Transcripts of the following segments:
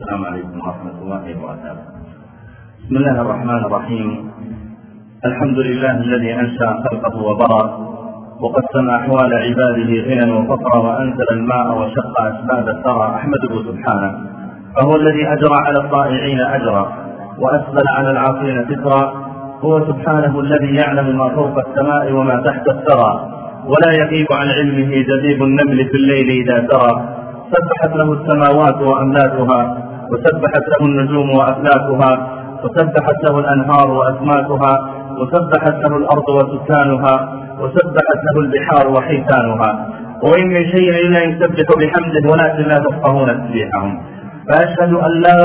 السلام عليكم ورحمة الله وبركاته. بسم الله الرحمن الرحيم. الحمد لله الذي أنشأ خلقه وبرأ وقسم أحوال عباده غنى وفقرا وأنزل الماء وشق أسباب الثرى أحمده سبحانه فهو الذي أجرى على الطائعين أجرا وأسبل على العاصين سترا هو سبحانه الذي يعلم ما فوق السماء وما تحت الثرى ولا يغيب عن علمه دبيب النمل في الليل إذا ترى سبحت له السماوات وأملاكها وسبحت له النجوم وأفلاكها وسبحت له الأنهار وأسماكها وسبحت له الأرض وسكانها وسبحت له البحار وحيتانها. وإن من شيء إلا يسبح بحمده ولكن لا تفقهون تسبيحهم. فأشهد أن لا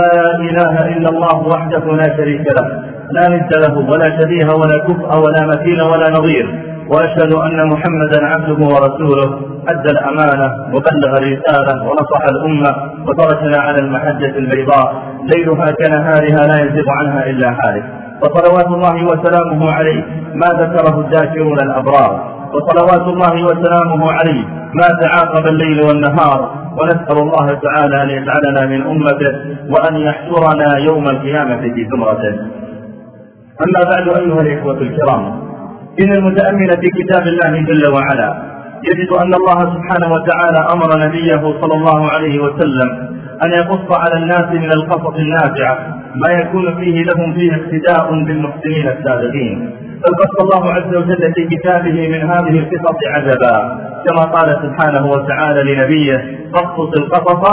إله إلا الله وحده لا شريك له لا ند له ولا شبيه ولا كفء ولا مثيل ولا نظير. وأشهد أن محمدا عبده ورسوله أدى الأمانة وبلغ الرسالة ونصح الأمة وتركنا على المحجة البيضاء. ليلها كنهارها لا يزيغ عنها إلا حالك. وصلوات الله وسلامه عليه ما ذكره الذاكرون الأبرار. وصلوات الله وسلامه عليه ما تعاقب الليل والنهار. ونسأل الله تعالى أن يجعلنا من أمته وأن يحشرنا يوم القيامة في زمرته. أما بعد أيها الإخوة الكرام إن المتأمل في كتاب الله جل وعلا يجد أن الله سبحانه وتعالى أمر نبيه صلى الله عليه وسلم أن يقص على الناس من القصص النافعة ما يكون فيه لهم فيه اقتداء بالمحسنين السابقين. فقص الله عز وجل في كتابه من هذه القصص عجبا. كما قال سبحانه وتعالى لنبيه فاقصص القصص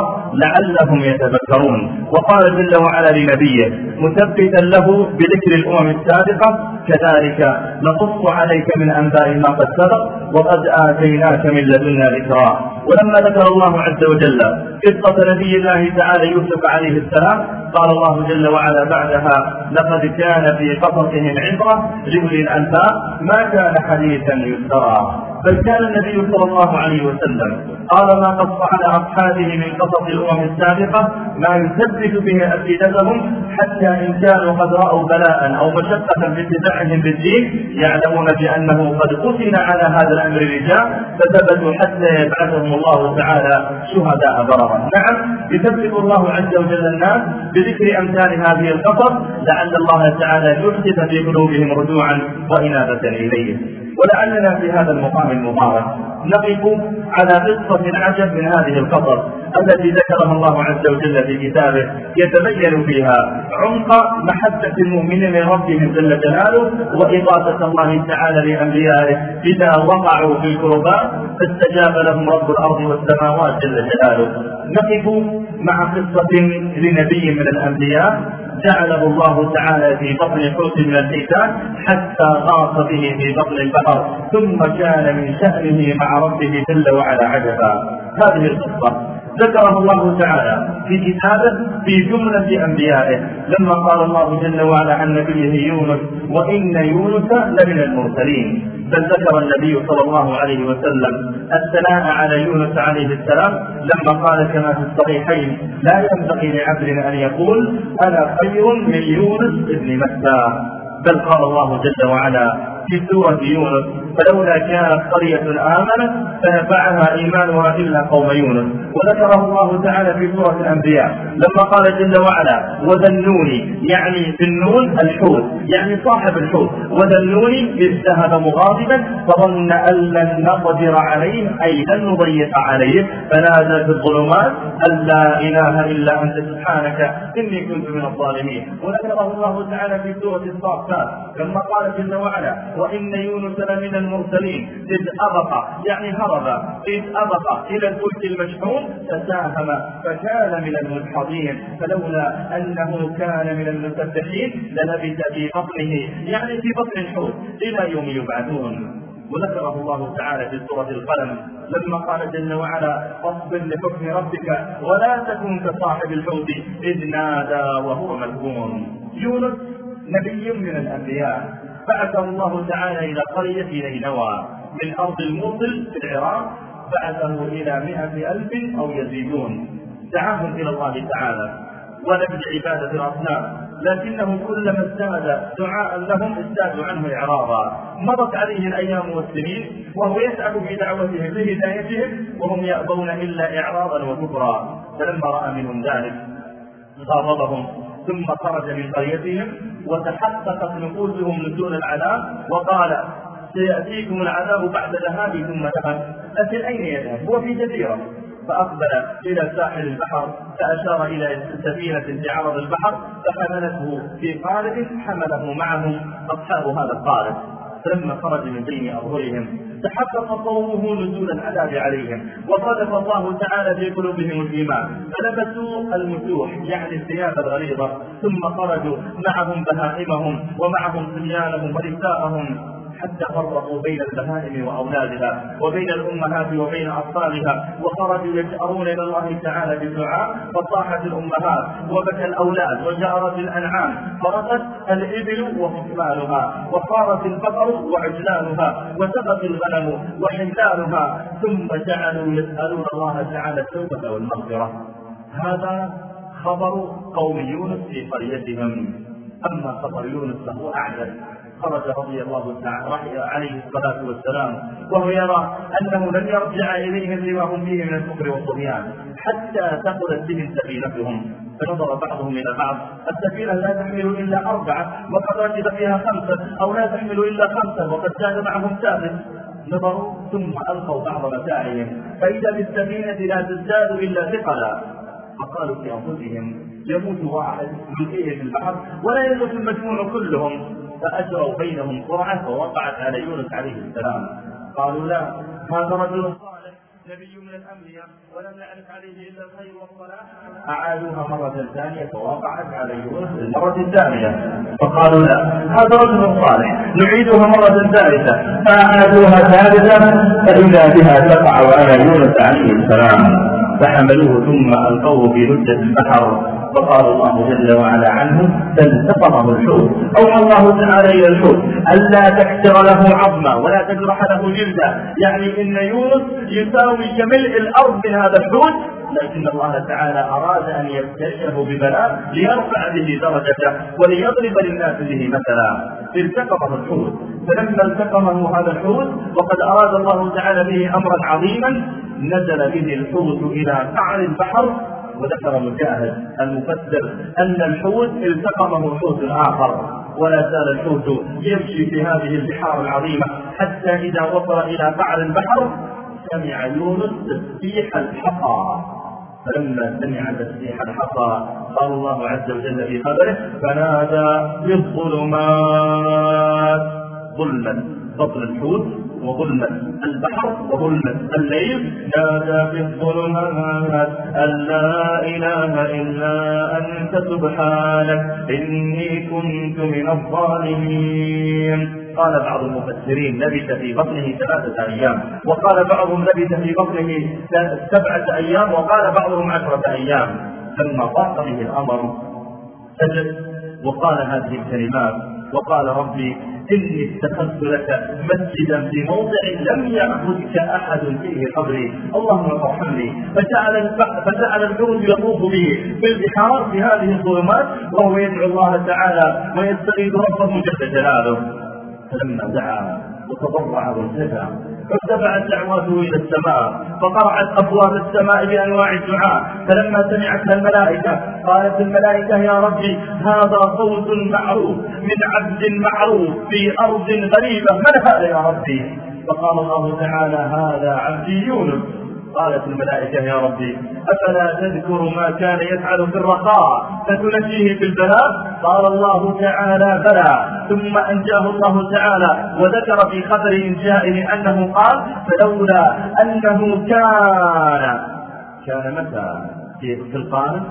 لعلهم يتذكرون. وقال جل وعلا لنبيه مثبتا له بذكر الأمم السابقة كذلك نقص عليك من أنباء ما قد سبق وقد آتيناك من لدنا ذكرا. ولما ذكر الله عز وجل قصة نبي الله تعالى يوسف عليه السلام قال الله جل وعلا بعدها لقد كان في قصصهم عبرة لأولي الالباب ما كان حديثا يفترى بل كان النبي صلى الله عليه وسلم قال ما قص على أصحابه من قصص الأمم السابقة ما يثبت به أفئدتهم حتى إن كانوا قد رأوا بلاء أو مشقة في اتباعهم بالدين يعلمون بأنه قد قتل على هذا الأمر رجال فثبتوا حتى يبعثهم الله تعالى شهداء بررا نعم يثبت الله عز وجل الناس بذكر أمثال هذه القصص لعل الله تعالى يحدث في قلوبهم رجوعا وإنابة اليه ولعلنا في هذا المقام المبارك نقف على قصة عجب من هذه القصص التي ذكرها الله عز وجل في كتابه يتبين فيها عمق محبة المؤمنين لربهم جل جلاله وإغاثة الله تعالى لأنبيائه إذا وقعوا في الكربات فاستجاب لهم رب الأرض والسماوات جل جلاله. نقف مع قصة لنبي من الأنبياء جعله الله تعالى في بطن حوت من الحيتان حتى غاص به في بطن البحر ثم كان من شأنه مع ربه جل وعلا عجبا. هذه القصة ذكره الله تعالى في كتابه في جملة أنبيائه لما قال الله جل وعلا عن نبيه يونس وإن يونس لمن المرسلين بل ذكر النبي صلى الله عليه وسلم الثناء على يونس عليه السلام لما قال كما في الصحيحين لا ينبغي لعبد أن يقول أنا خير من يونس ابن متى بل قال الله جل وعلا في سورة يونس. فلولا كانت قرية آمنت فنفعها إيمانها إلا قوم يونس. وذكره الله تعالى في سورة الأنبياء. لما قال جل وعلا وذنون يعني النون الحوت يعني صاحب الحوت. وذنون إذ ذهب مغاضبا فظن أن لن نقدر عليه أي لن نضيق عليه فنادى في الظلمات أن لا إله إلا أنت سبحانك إني كنت من الظالمين. وذكره الله تعالى في سورة الصافات. لما قال جل وعلا وإن يونس لمن المرسلين إذ أبق يعني هرب إذ أبق إلى الفلك المشحون فساهم فكان من المدحضين فلولا أنه كان من المسبحين للبث في بطنه يعني في بطن الحوت إلى يوم يبعثون. وذكره الله تعالى في سورة القلم لما قال جل وعلا فاصبر لحكم ربك ولا تكن كصاحب الحوت إذ نادى وهو مذموم يونس نبي من الأنبياء. بعثه الله تعالى إلى قرية نينوى من أرض الموصل في العراق بعثه إلى مئة ألف أو يزيدون. دعاهم إلى الله تعالى. ولم بعبادة الأصنام. لكنه كلما ازداد دعاء لهم ازدادوا عنه إعراضا. مضت عليه الأيام والسنين وهو يسأل في دعوتهم بهدايتهم وهم يأبون إلا إعراضا وكفرا. فلما رأى منهم ذلك غاضبهم. ثم خرج من قريتهم وتحققت نفوسهم نزول العذاب وقال سيأتيكم العذاب بعد ذهابي ثم ذهب لكن أين يذهب؟ هو في جزيرة. فأقبل إلى ساحل البحر فأشار إلى سفينة في عرض البحر فحملته في قارب حمله معهم أصحاب هذا القارب فلما خرج من بين أظهرهم تحقق قومه نزول العذاب عليهم وقذف الله تعالى في قلوبهم الإيمان. فلبسوا المسوح يعني الثياب الغليظة ثم خرجوا معهم بهائمهم ومعهم صبيانهم ونساءهم. حتى فرقوا بين البهائم وأولادها وبين الأمهات وبين أطفالها وخرجوا يجأرون إلى الله تعالى بالدعاء فصاحت الأمهات وبكى الأولاد وجأرت الأنعام فرقت الإبل وحكمانها وصارت البقر وعجلانها وسبت الغنم وحملانها ثم جعلوا يسألون الله تعالى التوبة والمغفرة. هذا خبر قوم يونس في قريتهم. أما خبر يونس فهو اعجب خرج رضي الله تعالى عليه الصلاة والسلام. وهو يرى أنه لن يرجع إليهم لما هم فيه من الكفر والطغيان. حتى ثقلت بهم سفينتهم. فنظر بعضهم إلى بعض. السفينة لا تحمل إلا أربعة وقد ركب فيها خمسة أو لا تحمل إلا خمسة وقد زاد معهم ثالث نظروا ثم ألقوا بعض متاعهم فإذا بالسفينة لا تزداد إلا ثقلا. فقالوا في أنفسهم يموت واحد من في البحر ولا يموت المجموع كلهم. فأجروا بينهم قرعة فوقعت على يونس عليه السلام. قالوا لا هذا رجل صالح نبي من الأنبياء ولم نعرف عليه إلا الخير والصلاح. أعادوها مرة ثانية فوقعت على يونس المرة الثانية. فقالوا لا هذا رجل صالح نعيدها مرة ثالثة. فأعادوها ثالثة فإذا بها تقع على يونس عليه السلام. فحملوه ثم ألقوه في لجة البحر. فقال الله جل وعلا عنه فالتقمه الحوت أوحى الله تعالى إلى الحوت ألا تكسر له عظما ولا تجرح له جلدا يعني إن يونس يساوي كملء الأرض من هذا الحوت لكن الله تعالى أراد أن يبتليه ببلاء ليرفع به درجته وليضرب للناس به مثلا. التقمه الحوت. فلما التقمه هذا الحوت وقد أراد الله تعالى به أمرا عظيما نزل به الحوت إلى قعر البحر وذكر مجاهد المفسر أن الحوت التقمه حوت آخر ولا زال الحوت يمشي في هذه البحار العظيمة حتى إذا وصل إلى قعر البحر سمع يونس تسبيح الحصى فلما سمع تسبيح الحصى قال الله عز وجل في خبره فنادى في الظلمات ظلما بطن الحوت وظلمة البحر وظلمة الليل. نادى في الظلمات أن لا إله إلا أنت سبحانك إني كنت من الظالمين. قال بعض المفسرين لبث في بطنه ثلاثة أيام وقال بعضهم لبث في بطنه سبعة أيام وقال بعضهم عشرة أيام. لما ضاق به الأمر. سجد وقال هذه الكلمات وقال ربي إني اتخذت لك مسجدا في موضع لم يعبدك أحد فيه قبلي اللهم ارحمني. فجعل فجعل الجند يطوف به. في البحار في هذه الظلمات وهو يدعو الله تعالى ويستغيث ربه جل جلاله. فلما دعا وتضرع والتجا فارتفعت دعوته إلى السماء فقرعت أبواب السماء بأنواع الدعاء فلما سمعتها الملائكة قالت الملائكة يا ربي هذا صوت معروف من عبد معروف في أرض غريبة من هذا يا ربي؟ فقال الله تعالى هذا عبدي يونس. قالت الملائكة يا ربي أفلا تذكر ما كان يفعل في الرخاء فتنجيه في البلاء? قال الله تعالى بلى. ثم أنجاه الله تعالى وذكر في خبر إنجائه أنه قال فلولا أنه كان كان متى؟ في القارب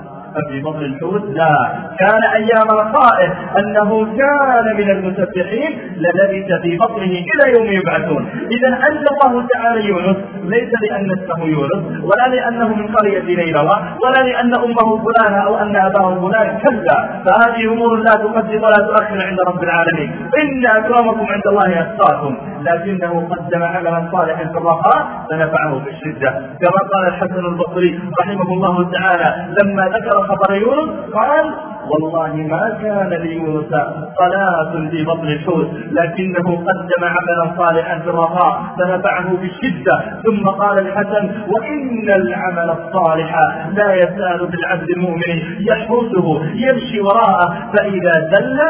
في بطن الحوت؟ لا. كان أيام رخائه أنه كان من المسبحين للبث في بطنه إلى يوم يبعثون. إذا انزل الله تعالى يونس ليس لأن اسمه يونس ولا لأنه من قرية نينوى ولا لأن أمه فلانة أو أن أباه فلان كلا فهذه أمور لا تقدم ولا تؤخر عند رب العالمين. إن أكرمكم عند الله أتقاكم. لكنه قدم عملا صالحا في الرخاء فنفعه في الشده كما قال الحسن البصري رحمه الله تعالى لما ذكر خبر يونس قال والله ما كان ليونس صلاة في بطن الحوت لكنه قدم عملا صالحا في الرخاء فنفعه بالشدة. ثم قال الحسن وإن العمل الصالح لا يزال بالعبد المؤمن يحرسه يمشي وراءه فإذا زل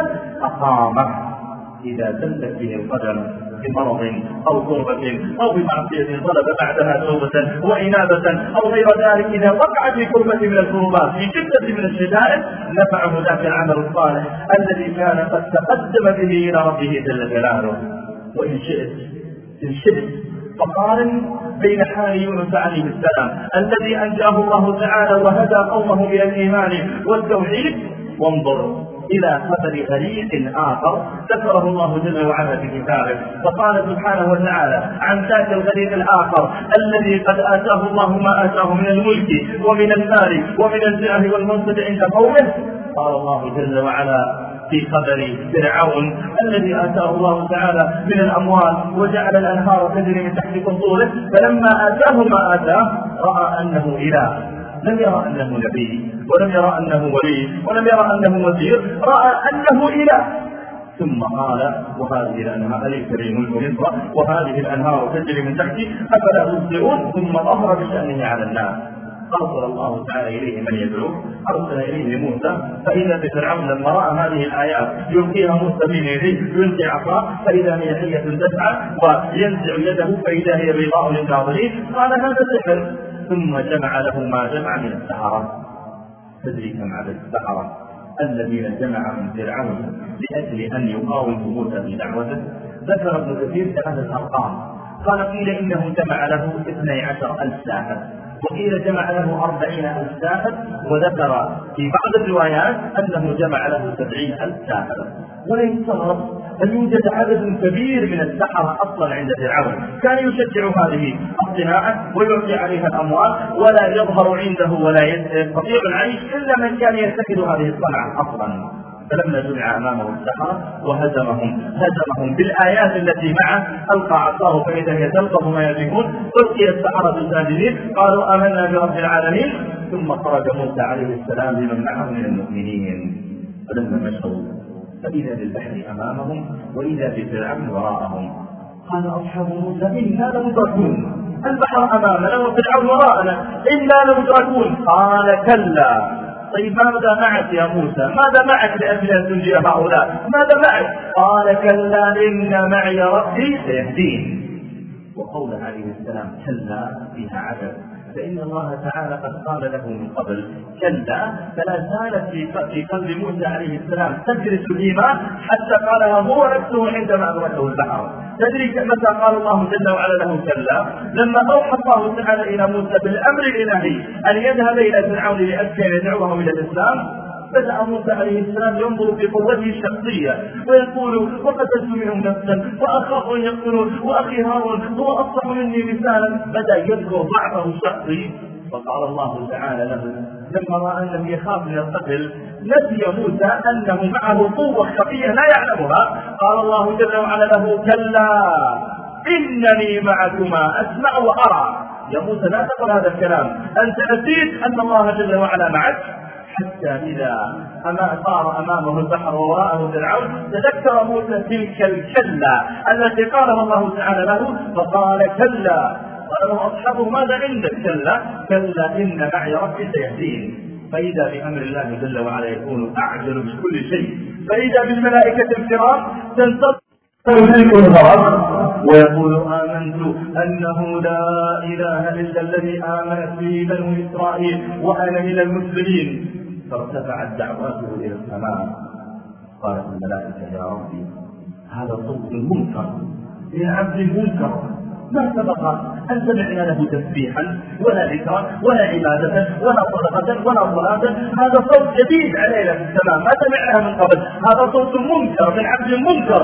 أقامه. إذا زلت به القدم بمرض أو كربة أو بمعصية طلب بعدها توبة وإنابة أو غير ذلك إذا وقع في كربة من الكربات في شدة من الشدائد نفعه ذاك العمل الصالح الذي كان قد تقدم به إلى ربه جل جلاله. وإن شئت إن شئت فقارن بين حال يونس عليه السلام الذي أنجاه الله تعالى وهدى قومه إلى الإيمان والتوحيد وانظر إلى خبر غريق آخر ذكره الله جل وعلا في كتابه. فقال سبحانه وتعالى عن ذاك الغريق الآخر الذي قد آتاه الله ما آتاه من الملك ومن المال ومن الجاه والمنصب عند قومه. قال الله جل وعلا في خبر فرعون الذي آتاه الله تعالى من الأموال وجعل الأنهار تجري من تحت قصوره فلما آتاه ما آتاه رأى أنه إله. لم يرى أنه نبي ولم يرى أنه ولي ولم يرى أنه وزير رأى أنه إله. ثم قال وهذه لي ملك مصر؟ وهذه الأنهار تجري من تحتي أفلا تبصرون؟ ثم ظهر بشأنه على الناس. أرسل الله تعالى إليه من يدعوه أرسل إليه موسى. فإذا بفرعون لما رأى هذه الآيات يلقيها موسى بين يديه يلقي عصاه. فإذا هي حية تسعى وينزع يده فإذا هي بيضاء للناظرين. قال هذا سحر. ثم جمع له ما جمع من السحرة. تدري كم عدد السحرة؟ الذين جمعهم فرعون لأجل أن يقاوموا موسى في دعوته. ذكر ابن كثير ثلاثة أرقام قال قيل إنه جمع له اثني عشر ألف ساحر. وقيل جمع له أربعين ألف ساحر. وذكر في بعض الروايات أنه جمع له سبعين ألف ساحر. ولا يستغرب أن يوجد عدد كبير من السحرة أصلا عند فرعون. كان يشجع هذه الصناعة ويعطي عليها الأموال ولا يظهر عنده ولا يستطيع العيش إلا من كان يتخذ هذه الصنعة أصلا. فلما جمع أمامه السحرة وهزمهم هزمهم بالآيات التي معه ألقى عصاه فإذا هي تلقف ما يفكون ألقي السحرة ساجدين قالوا آمنا برب العالمين. ثم خرج موسى عليه السلام بمن معه من المؤمنين. فلما مشوا فإذا بالبحر أمامهم وإذا بفرعون وراءهم. قال أصحاب موسى إنا لمدركون. البحر أمامنا وفرعون وراءنا. إنا لمدركون. قال كلا. طيب ماذا معك يا موسى؟ ماذا معك لأجل أن تنجي هؤلاء؟ ماذا معك؟ قال كلا. إن معي ربي سيهدين. وقول عليه السلام كلا فيها عدد. فإن الله تعالى قد قال له من قبل كلا فلا زالت في قلب موسى عليه السلام تجلس الإيمان حتى قالها هو نفسه عندما أدركه البحر. تدري متى قال الله جل وعلا له كلا؟ لما أوحى الله تعالى إلى موسى بالأمر الإلهي أن يذهب إلى فرعون لأسكن يدعوهم إلى الإسلام. بدأ موسى عليه السلام ينظر في قوته الشخصية ويقول وقتلت منهم نفسا وأخاف أن يقتلون وأخي هارون هو أصلح مني لسانا بدأ يذكر ضعفه الشخصي. فقال الله تعالى له لما رأى أنه يخاف من القتل نسي موسى أنه معه قوة خفية لا يعلمها. قال الله جل وعلا له كلا إنني معكما أسمع وأرى. يا موسى لا تقل هذا الكلام. أنت نسيت أن الله جل وعلا معك؟ حتى إذا أما صار أمامه البحر ووراءه فرعون تذكر موسى تلك الكلة التي قالها الله تعالى له فقال كلا. قال له أصحابه ماذا عندك كلا؟ كلا إن معي ربي سيهدين. فإذا بأمر الله جل وعلا يكون أعجل بكل شيء. فإذا بالملائكة الكرام تنتظر تملك الغرض ويقول آمنت أنه لا إله إلا الذي آمنت به بنو إسرائيل وأنا من المسلمين فارتفعت دعواته إلى السماء. قالت الملائكة يا ربي هذا صوت منكر من عبد منكر ما سبق أن سمعنا له تسبيحا ولا ذكرا ولا عبادة ولا صدقة ولا صلاة. هذا صوت جديد علينا في السماء. ما سمعناها من قبل. هذا صوت منكر من عبد منكر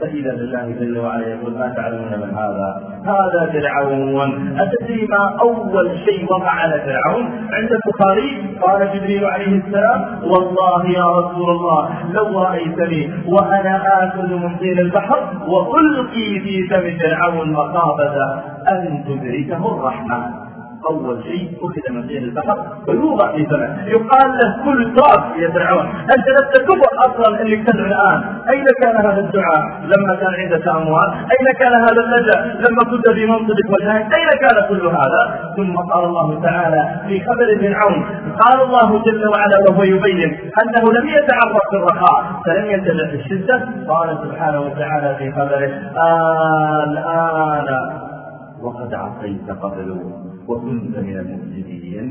فإذا بالله جل وعلا يقول ما تعلمون من هذا؟ هذا فرعون. أتدري ما أول شيء وقع على فرعون؟ عند البخاري قال جبريل عليه السلام والله يا رسول الله لو رأيتني وأنا آكل من طين البحر وألقي في فم فرعون مخافة أن تدركه الرحمة أول شيء أخذ من سيل البحر ويوضع في فمه يقال له كل تراب يا فرعون أنت لست كبر أصلا إنك تدعو الآن. أين كان هذا الدعاء لما كان عندك اموال أين كان هذا اللجا لما كنت في منصبك وجهك أين كان كل هذا؟ ثم قال الله تعالى في خبر فرعون قال الله جل وعلا وهو يبين أنه لم يتعرف في الرخاء فلم ينتبه في الشدة. قال سبحانه وتعالى في خبره الآن وقد عصيت قبل وكنت من المفسدين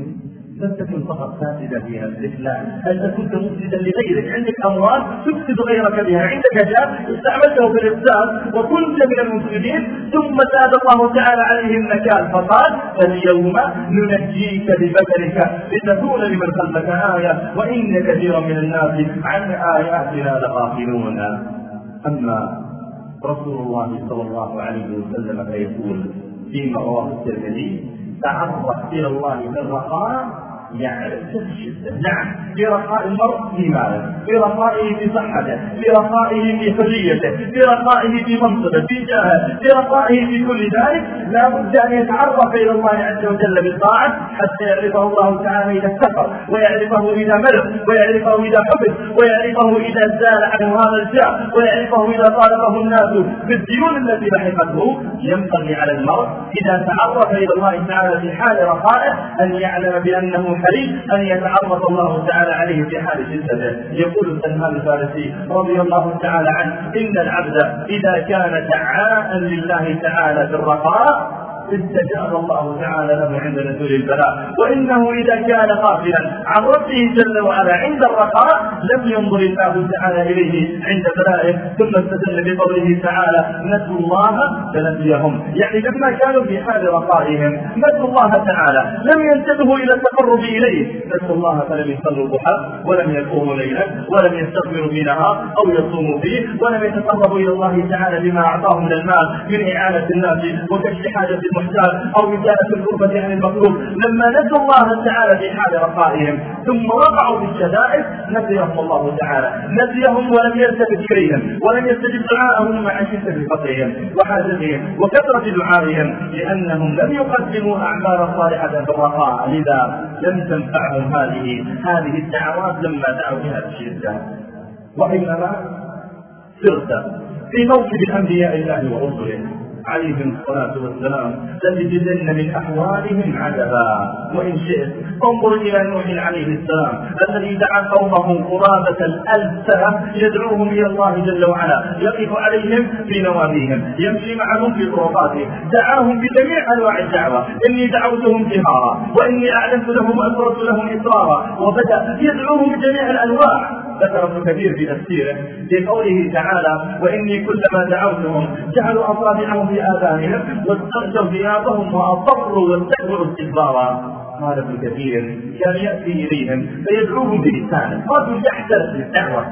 لم تكن فقط فاسدا في نفسك لا انت كنت مفسدا لغيرك. عندك أموال تفسد غيرك بها عندك جاه استعملته في الافساد وكنت من المفسدين ثم زاد الله تعالى عليه النكال فقال فاليوم ننجيك ببدنك لتكون لمن خلفك آية وإن كثيرا من الناس عن آياتنا لغافلون. أما رسول الله صلى الله عليه وسلم فيقول فيما رواه الترمذي تعرف إلى الله في الشدة نعم في رخاء المرء في ماله في رخائه في صحته في رخائه في حريته في رخائه في منصبه في جاهه في رخائه في كل ذلك لا بد أن يتعرف إلى الله عز وجل بالطاعة حتى يعرفه الله تعالى إذا استقر ويعرفه إذا ملك ويعرفه إذا حفظ ويعرفه إذا زال عنه هذا الجاه ويعرفه إذا طالبه الناس بالديون التي لحقته. ينبغي على المرء إذا تعرف إلى الله تعالى في حال رخائه أن يعلم بأنه حري أن يتعرف الله تعالى عليه في حال شدته يقول سلمان الفارسي رضي الله تعالى عنه إن العبد إذا كان دعاء لله تعالى في الرخاء استجاب الله تعالى له عند نزول البلاء. وإنه إذا كان غافلا عن ربه جل وعلا عند الرخاء لم ينظر الله تعالى إليه عند بلائه ثم استدل بقوله تعالى نسوا الله فنسيهم يعني لما كانوا في حال رخائهم نسوا الله تعالى. لم ينتبهوا إلى التقرب إليه. نسوا الله فلم يصلوا الضحى ولم يقوموا ليلا ولم يستغفروا في نهار أو يصوموا فيه ولم يتقربوا إلى الله تعالى بما أعطاهم من المال من إعانة الناس وكشف حاجة المحتاج أو ازاله الكربه عن المطلوب لما نسوا الله تعالى في حال رخائهم ثم وقعوا في الشدائد نسيهم الله تعالى. نسيهم ولم يلتفت إليهم ولم يستجب دعاءهم مع شدة فقرهم وحاجتهم وكثرة دعائهم لأنهم لم يقدموا أعمالا صالحة في الرخاء. لذا لم تنفعهم هذه هذه الدعوات لما دعوا بها الشدة. وإنما سرت في موكب الأنبياء الله ورسله. عليهم الصلاة والسلام. لتجدن من أحوالهم عجبا. وإن شئت انظر إلى نوح عليه السلام الذي دعا قومه قرابة الألف سنة يدعوهم إلى الله جل وعلا. يقف عليهم في نواديهم يمشي معهم في طرقاتهم دعاهم بجميع أنواع الدعوة. إني دعوتهم جهارا وإني أعلنت لهم وأسررت لهم إسرارا. وبدأ يدعوهم بجميع الأنواع. ذكر ابن كثير في تفسيره في قوله تعالى وإني كلما دعوتهم جعلوا أصابعهم في آذانهم واستغشوا ثيابهم واصروا واستكبروا استكبارا. قال ابن كثير كان يأتي إليهم فيدعوهم بلسانه. رجل يحترس بالدعوة.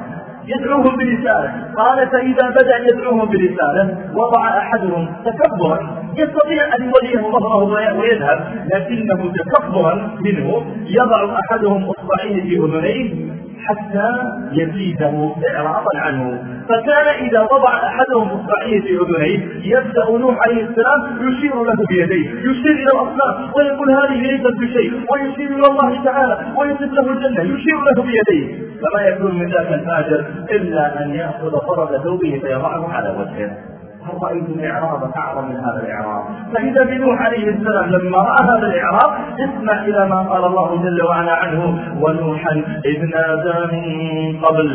يدعوهم بلسانه. قال فإذا بدأ يدعوهم بلسانه وضع أحدهم تكبرا. يستطيع أن يوليه ظهره ويذهب لكنه تكبرا منه. يضع أحدهم إصبعيه في أذنيه حتى يزيده إعراضا عنه. فكان إذا وضع أحدهم إصبعيه في أذنيه يبدأ نوح عليه السلام يشير له بيديه يشير إلى الأصنام ويقول هذه ليست بشيء ويشير إلى الله تعالى ويصف له الجنة يشير له بيديه. فما يكون من ذاك الفاجر إلا أن يأخذ فرد ثوبه فيضعه على وجهه. هل رايتم اعراضا أعظم من هذا الاعراض فاذا بنوح عليه السلام لما رأى هذا الاعراض اسمع إلى ما قال الله جل وعلا عنه. ونوحا اذ نادى من قبل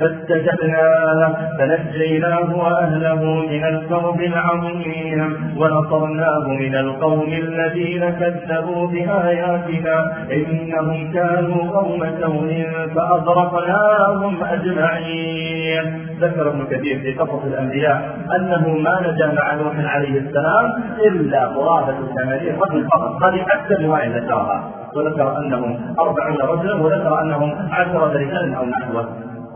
فاستجبنا له فنجيناه وأهله من الكرب العظيم ونصرناه من القوم الذين كذبوا بآياتنا إنهم كانوا قوم سوء فأغرقناهم أجمعين. ذكر ابن كثير في قصص الأنبياء أنه ما نجا مع نوح عليه السلام إلا قرابه ثمانين رجل فقط هذه أكثر رواية ذكرها. وذكر أنهم أربعون رجلا وذكر أنهم عشرة رجال أو نحوه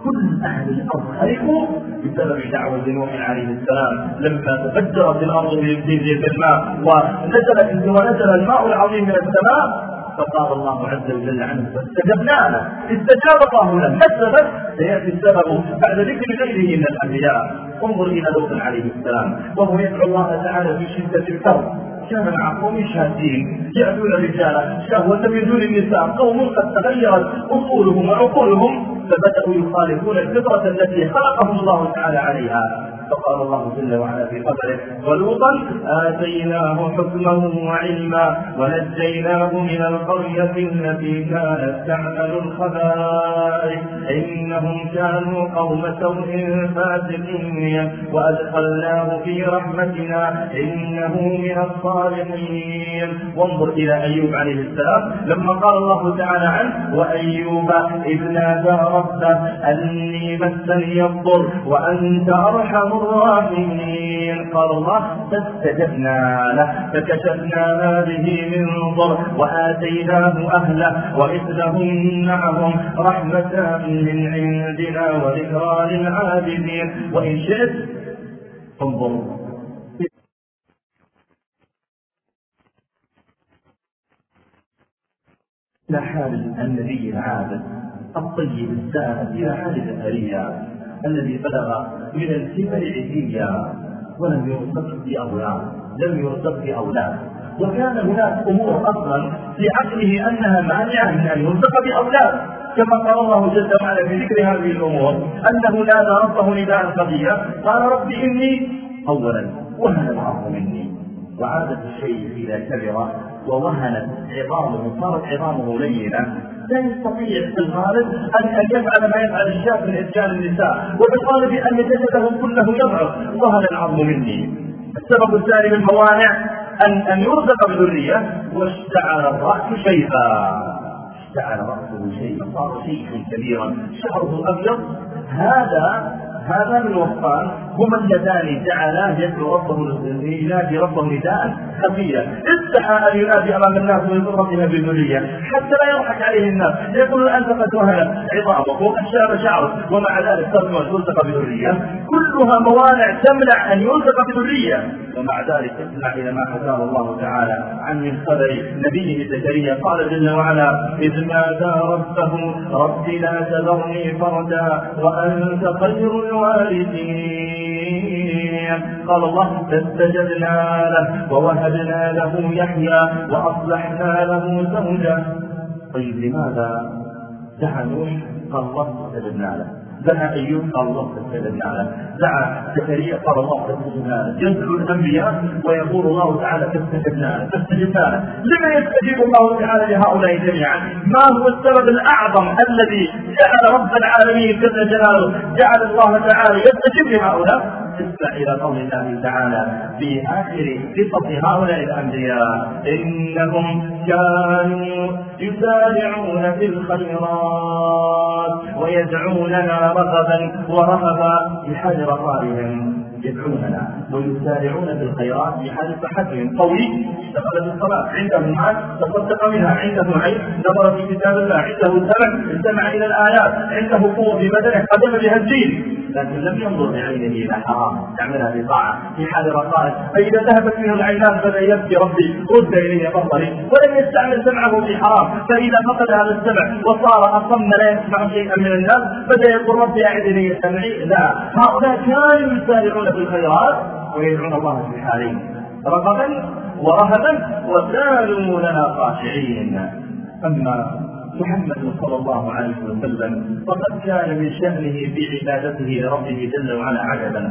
كل أهل الأرض هلكوا بسبب دعوة نوح عليه السلام. لما تفجرت الأرض بالماء ونزلت ونزل الماء العظيم من السماء. فقال الله عز وجل عنه فاستجبنا له. استجاب الله له. ما السبب؟ سيأتي السبب بعد ذكر غيره من الأنبياء. انظر إلى لوط عليه السلام وهو يدعو الله تعالى في شدة الكرب كان مع قوم شاذين يأتون الرجال شهوة من دون النساء قوم قد تغيرت أصولهم وعقولهم فبدأوا يخالفون الفطرة التي خلقهم الله تعالى عليها. فقال الله جل وعلا في قدره ولوطا آتيناه حكما وعلما ونجيناه من القرية التي كانت تعمل الخبائث إنهم كانوا قوم سوء فاسقين وأدخلناه في رحمتنا إنه من الصالحين. وانظر إلى أيوب عليه السلام لما قال الله تعالى عنه وأيوب إذ نادى ربه أني مسني الضر وأنت أرحم الراحمين. الله فاستجبنا له فكشفنا ما به من ضر وآتيناه أهله ومثلهم معهم رحمة من عندنا وذكرى للعابدين. وإن شئت انظر. إلى حال النبي العابد الطيب السائل إلى حال زكريا الذي بلغ من الكبر عزيا ولم يرزق بأولاد لم يرزق بأولاد وكان هناك أمور أصلا في عقله أنها مانعة من أن يرزق بأولاد كما قال الله جل وعلا في ذكر هذه الأمور أنه نادى ربه نداء خفيا قال رب إني أولا وهن العظم مني. وعادة الشيء إذا كبر ووهنت عظامه صارت عظامه لينة. لا يستطيع في الغالب ان يفعل ما يفعل الشاب من اتيان النساء وبالغالب أن جسده كله يضعف. ظهر العظم مني. السبب الثاني من الموانع ان أن يرزق بذرية واشتعل الرأس شيئا. اشتعل رأسه شيئا صار شيئا كبيرا. شعره الابيض هذا هذا من وصفان هما اللذان جعلاه يدعو ربه ينادي ربه نداء خفيا. استحى أن ينادي أمام الناس ويقول ربنا بالذريه حتى لا يضحك عليه الناس. يقول انت قد وهنت عظامك وقد شاب شعرك ومع ذلك ترجو ان ترزق بذرية. كلها موانع تمنع أن يرزق بذرية. ومع ذلك اسمع إلى ما حكاه الله تعالى عن من خبر نبيه زكريا. قال جل وعلا إذ نادى ربه رب لا تذرني فردا وأنت خير الوارثين قال الله فاستجبنا له ووهبنا له يحيى وأصلحنا له زوجه. طيب لماذا دعا نوح؟ قال الله استجبنا له. دعا قال الله استجبنا له دعا زكريا قال الله استجبنا له يدعو الأنبياء ويقول الله تعالى فاستجبنا فاستجبنا لما يستجيب الله تعالى لهؤلاء جميعا؟ ما هو السبب الأعظم الذي جعل رب العالمين جل جلاله جعل الله تعالى يستجيب لهؤلاء؟ اسمع إلى قول الله تعالى في آخر قصص هؤلاء الأنبياء. إنهم كانوا يسارعون في الخيرات ويدعوننا رغبا ورهبا بحال رقابهم يدعوننا ويسارعون في الخيرات بحال صحتهم قوي. اشتغل بالصلاة عنده مال تصدق منها عنده عين نظر في كتاب الله عنده سمع استمع إلى الآيات عنده قوة في بدنه قدم بها الدين. لكن لم ينظر بعينه إلى حرام. يعملها بطاعة في حال رقائق فإذا ذهبت منه العينان بدأ يبكي ربي. رد إلي بصري ولم يستعمل سمعه في حرام. فإذا فقد هذا السمع وصار أصم لا يسمع شيئا من الناس بدأ يقول ربي أعد إلي سمعي. لا. هؤلاء كانوا يسارعون في الخيرات ويدعون الله في حالين رغبا ورهبا وكانوا لنا خاشعين أما محمد صلى الله عليه وسلم فقد كان من شأنه في عبادته لربه جل وعلا عجبا.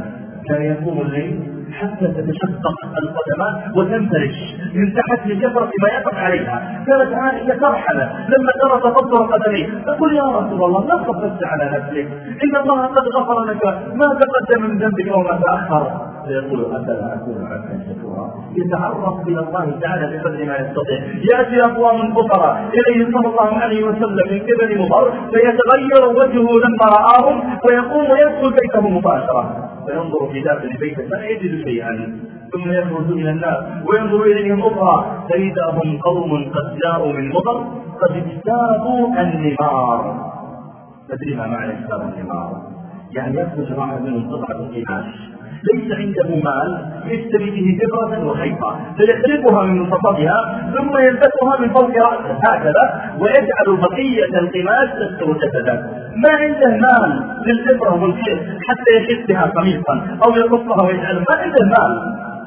كان يقوم الليل حتى تتشقق القدمات وتنفرش. من تحت لكثرة ما يقف عليها. كانت عائشة ترحل لما ترى تفطر قدميه. تقول يا رسول الله لا تقصد على نفسك. إن الله قد غفر لك ما تقدم من ذنبك وما تأخر. فيقول أفلا أكون عبدا شكورا. يتعرف إلى الله تعالى بقدر ما يستطيع. يأتي أقوام فقراء إليه صلى الله عليه وسلم من قبل مضر. فيتغير وجهه لما رآهم. ويقوم ويدخل بيته مباشرة. فينظر في داخل بيته فلا يجد شيئا. ثم يخرج إلى الناس وينظر إليهم أخرى. فاذا هم قوم قد جاءوا من مضر قد اجتابوا النمار. تدري ما معنى اجتاب النمار؟ يعني يخرج معه منهم قطعه قماش ليس عنده مال يشتري به كبرة وخيطة فيحرقها من منتصفها ثم يلبسها من فوق رأسه هكذا ويجعل بقية القماش تستر جسده. ما عنده مال للإبرة والخيط حتى يشد بها قميصا أو يقصها ويجعلها ما عنده مال.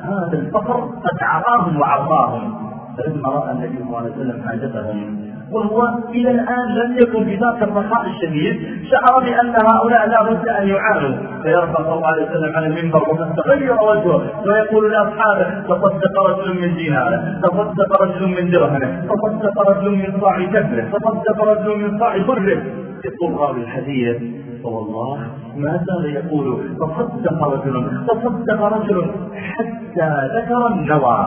هذا الفقر قد عراهم وعطاهم فلما رأى النبي صلى الله عليه وسلم حاجتهم وهو إلى الآن لم يكن بذاك الرخاء الشديد. شعر بأن هؤلاء لا بد أن يعانوا. فيرفع صلى الله عليه وسلم على المنبر وقد تغير وجهه ويقول لأصحابه تصدق رجل من ديناره تصدق رجل من درهمه تصدق رجل من صاع كفره تصدق رجل من صاع بره. يقول راوي الحديث والله ما زال يقول تصدق رجل تصدق رجل حتى ذكر النوى.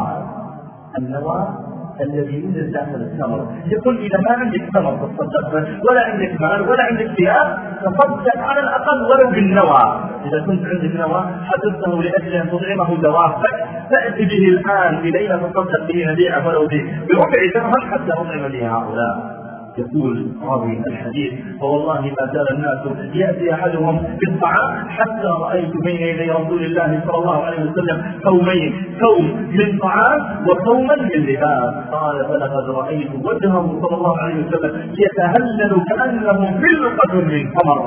النوى الذي يوجد داخل الثمر. يقول إذا ما عندك ثمر تصدق ولا عندك مال ولا عندك ثياب تصدق على الأقل ولو بالنوى. إذا كنت عندك نوى حدثته لأجل أن تطعمه دوافك فات به الآن الينا تصدق به نبيعه ولو بربع درهم حتى أطعم به هؤلاء. يقول راوي الحديث فوالله ما زال الناس يأتي أحدهم بالطعام حتى رأيت بين يدي رسول الله صلى الله عليه وسلم ثومين ثوم من طعام وثوما من لباس. قال فلقد رأيت وجهه صلى الله عليه وسلم يتهلل كأنه فلقه من قمر.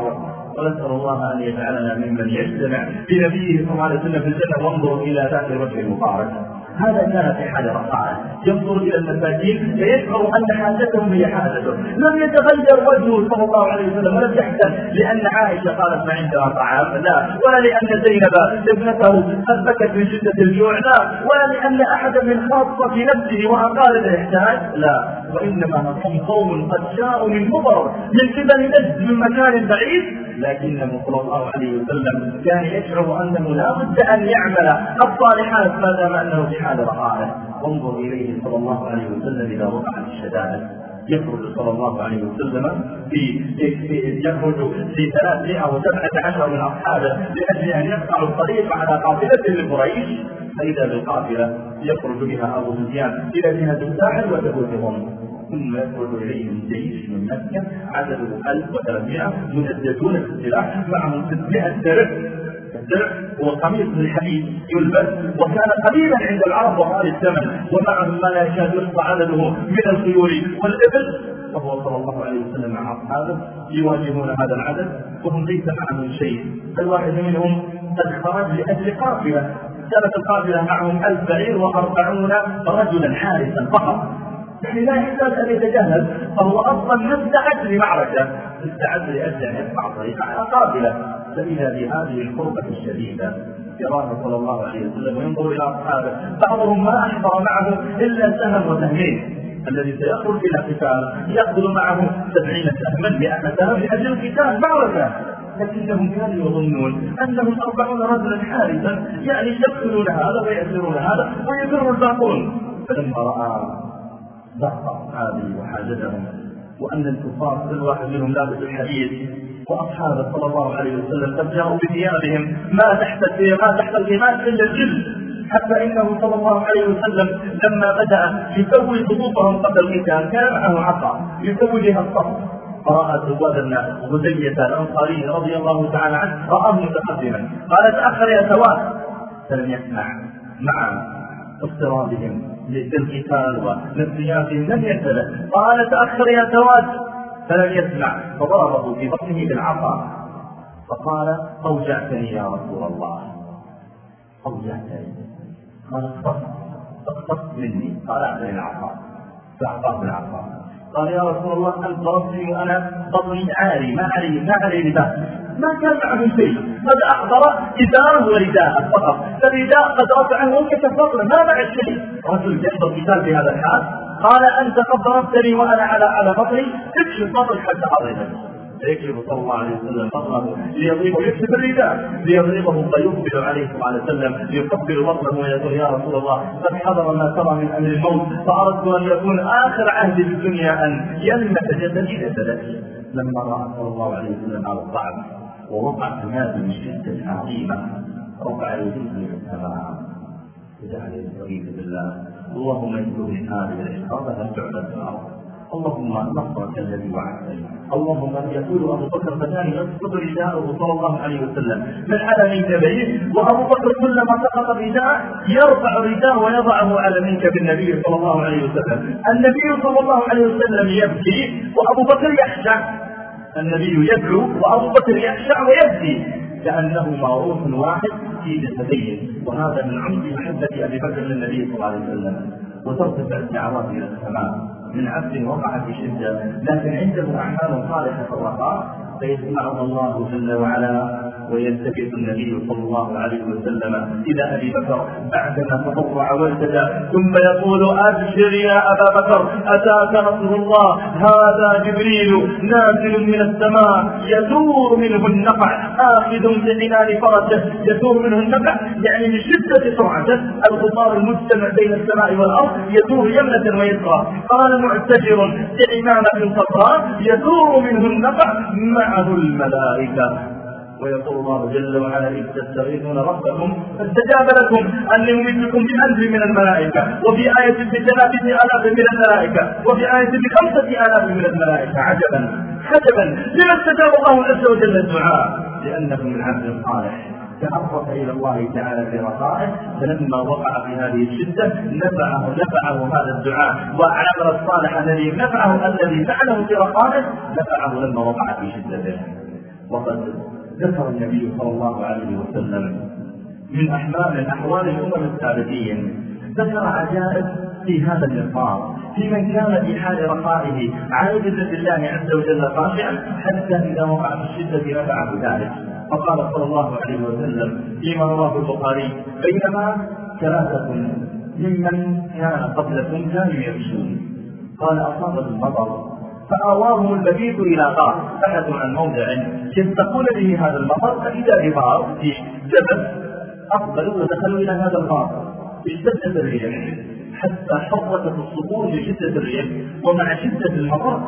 ونسأل الله أن يجعلنا ممن يجتمع بنبيه صلى الله عليه وسلم في الجنة وانظر إلى ذات الوجه المبارك. هذا كان في حال رخاء ينظر إلى المساكين فيشعر أن حاجتهم هي حاجته لم يتغير وجهه صلى الله عليه وسلم ولم يحزن لأن عائشة قالت ما عندها طعام لا. ولا لأن زينب ابنته قد بكت من شده الجوع لا. ولا لأن احدا من خاصة في نفسه واقال الاحتاج لا. وإنما هم قوم قد جاءوا من مضر من قبل نجد من مكان بعيد لكنه صلى الله عليه وسلم كان يشعر أنه لا بد أن يعمل الصالحات ما دام انه في حال رخائه وانظر إليه صلى الله عليه وسلم إذا وقعت الشدائد يخرج صلى الله عليه وسلم في, في يخرج في 317 من أصحابه لأجل أن يقطعوا الطريق على قافلة لقريش. فإذا بالقافلة يخرج بها أبو سفيان إلى جهة الساحل وتفوتهم. ثم يخرج اليهم جيش من مكة عدده 1300 مجددون في السلاح معهم 600 درع الدرع هو قميص من الحديد يلبس وكان قليلا عند العرب وقال الثمن ومعهم ما لا يكاد يحصى عدده من الخيول والإبل. وهو صلى الله عليه وسلم مع أصحابه يواجهون هذا العدد وهم ليس معهم شيء. الواحد منهم قد خرج لأجل قافلة. كانت القافلة معهم ألف بعير وأربعون رجلا حارسا فقط. يعني لا يحتاج أن يتجهز فهو أصلا ما استعد لمعركه استعد لاجل أن يقطع طريق على قافله فاذا بهذه القربه الشديدة. يراه صلى الله عليه وسلم وينظر إلى أصحابه. بعضهم ما أحضر معه إلا سهم وسهمين الذي سيخرج إلى قتال ياخذ معه سبعين سهما مئة سهم لأجل القتال معركة. لكنهم كانوا يظنون أنهم أربعون رجلا حارسا يعني يقتلون هذا ويأسرون هذا ويفر الباقون فلما رأى ضعف أصحابه وحاجتهم وأن الكفار كل واحد منهم لابس الحديد وأصحابه صلى الله عليه وسلم قد جاءوا بثيابهم ما تحت ما تحت الغماس الا الجلد. حتى إنه صلى الله عليه وسلم لما بدأ يسوي خطوطهم قبل القتال كان معه عصا يسوي بها الصف. فرأى سواد الناس غزية الأنصاري رضي الله تعالى عنه رآه متقدما. قال تأخر يا سواد. فلم يسمع مع اضطرابهم للقتال ونفسياتهم لم ينتبه قال تأخر يا سواد. فلم يسمع. فضربه في بطنه بالعصا. فقال أوجعتني يا رسول الله. أوجعتني. قال اقتص مني. قال أعطني العصا. فأعطاه العصا قال يا رسول الله انت ضربتني وأنا بطني عاري ما علي ما علي لباس ما كان معه شيء. قد احضر ازاره ورداءه فقط. فالرداء قد رفعه بطنه ما معه شيء. رجل يحضر القتال في هذا الحال. قال انت قد ضربتني وأنا على على بطني. اكشف بطنك حتى اضربك فيكشف صلى الله عليه وسلم بطنه ليضربه يكشف الرداء. ليضربه فيقبل عليه صلى الله عليه وسلم. ليقبل بطنه ويقول يا رسول الله قد حضر ما ترى من أمر الموت. فأردت أن يكون آخر عهدي في الدنيا أن يلمس جسدي. جسدك لما رأى صلى الله عليه وسلم على الضعف ووقع هذه من شده عظيمه رفع إلى السماء وجعل يستغيث بالله اللهم من هذه ان تعبد في الأرض. اللهم نصرك الذي وعدتني اللهم يقول أبو بكر فتاني يسقط رداءه صلى الله عليه وسلم. من على منك وأبو بكر كلما سقط الرداء يرفع الرداء ويضعه على منك بالنبي صلى الله عليه وسلم. النبي صلى الله عليه وسلم يبكي وأبو بكر يخشع النبي يدعو وأبو بكر يخشع ويبكي كانهما روح واحد فيه يتبين وهذا من عمق محبة أبي بكر للنبي صلى الله عليه وسلم. وترتفع الدعوات إلى السماء. من عبد وقع في شدة لكن عنده أعمال صالحة في الرخاء. فيسمعها الله جل وعلا ويلتفت النبي صلى الله عليه وسلم إلى أبي بكر بعدما تضرع والتجا ثم يقول أبشر يا أبا بكر أتاك نصر الله هذا جبريل نازل من السماء يدور منه النقع آخذ بعنان فرسه يدور منه النقع يعني من شدة سرعته الغبار المجتمع بين السماء والأرض يدور يمنة ويسرى. قال معتجر بعنانه صفراء يدور منه النقع معه الملائكة. ويقول الله جل وعلا إذ تستغيثون ربكم فاستجاب لكم. أن يمدكم بألف من الملائكة. وفي آية بثلاثة آلاف من الملائكة. وفي آية بخمسة آلاف من الملائكة. عجبا. عجبا. لما استجاب الله عز وجل الدعاء؟ لأنه من عبد صالح تعرف إلى الله تعالى في رخائه. فلما وقع في هذه الشدة نفعه نفعه هذا الدعاء. والعمل الصالح الذي نفعه الذي فعله في رخائه نفعه لما وقع في شدته. وقد ذكر النبي صلى الله عليه وسلم من أحوال من أحوال الأمم السابقين ذكر عجائب في هذا النقاط. في من كان في حال رخائه عائدا لله عز وجل خاشعا حتى إذا وقع في الشدة نفعه ذلك. فقال صلى الله عليه وسلم فيما رواه البخاري بينما ثلاثة ممن كان قبلكم كانوا يمشون قال أصابت المطر فآواهم المبيت إلى غار. بحثوا عن موضع يستقون به هذا المطر فإذا بغار في جبل أقبلوا ودخلوا إلى هذا الغار. اشتدت الريح حتى حركت الصخور لشدة الريح ومع شدة المطر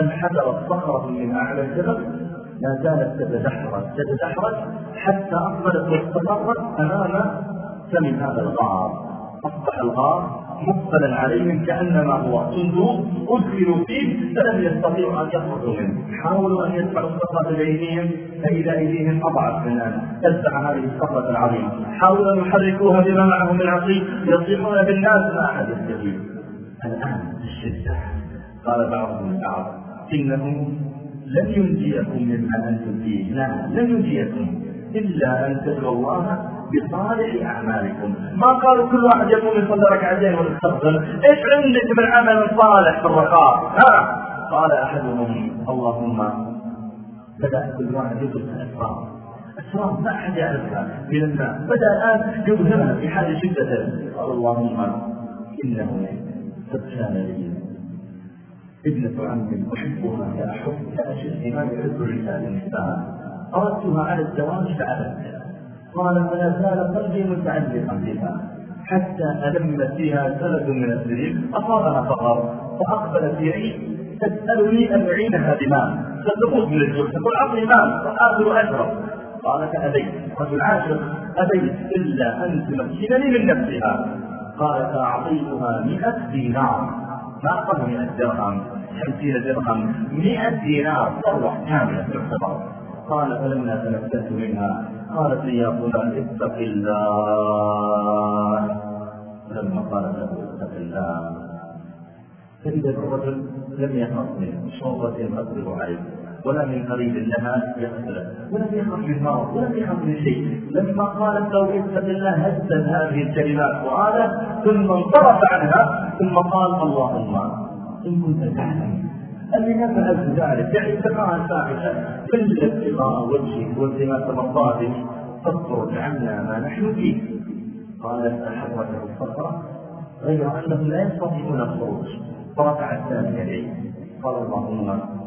انحدرت صخرة من أعلى الجبل. لا زالت تتدحرج تتدحرج حتى أقبلت واستقرت أمام فم هذا الغار. أصبح الغار مقبلا عليهم كأنما هو. صندوق أدخلوا فيه فلم يستطيعوا أن يخرجوا منه. حاولوا أن يدفعوا الصخره بأيديهم فإذا أيديهم أضعف من ان تدفع هذه الصخره العظيمه حاولوا أن يحركوها بما معهم من عصي يصيحون بالناس ما أحد يستجيب. الآن الشدة. قال بعضهم البعض انه لن ينجيكم مما أنتم فيه. لا لن ينجيكم إلا أن تدعوا الله بصالح أعمالكم. ما قالوا كل واحد يقوم يصلي ركعتين ويستغفر. إيش عندك من عمل صالح في الرخاء؟ قال أحدهم اللهم بدأ كل واحد يدرس الاسرار اسرار ما احد يعرفها من الناس. بدأ الآن يظهرها في حال شدته قال اللهم إنه قد كان لي ابنة عم أحبها كأحب كأشد ما يحب الرجال النساء أردتها على الزواج فأبت قال فلا زال قلبي متعلقا بها. حتى ألمت فيها سند من السنين أصابها فقر. فأقبلت إلي تسألني أن أعينها بماء فتقول من الجوع تقول أعطني ماء فآكل أشرب قال فأبيت رجل عاشق أبيت إلا أن تمكنني من نفسها. قال فأعطيتها مئة دينار. ما قال مئة درهم خمسين درهم مئة دينار ثروة كاملة تعتبر قال فلما تنفست منها؟ قالت لي يا فلان اتق الله. لما قالت له اتق الله فإذا الرجل لم يخف من شرطة تقدر عليه ولا من قريب لها يغسله ولم يخف من مرض ولم يخف من شيء. لما قالت له اتق الله هزت هذه الكلمات وقال ثم انصرف عنها ثم قال اللهم إن كنت تعلم. اني ما ذلك يعني اتقاء الفاحشة الا ابتغاء وجهك والتماس مرضاتك فاخرج عنا ما نحن فيه. قالت تحركه الصخره غير أنهم لا يستطيعون الخروج. فرفع الثاني يديه قال اللهم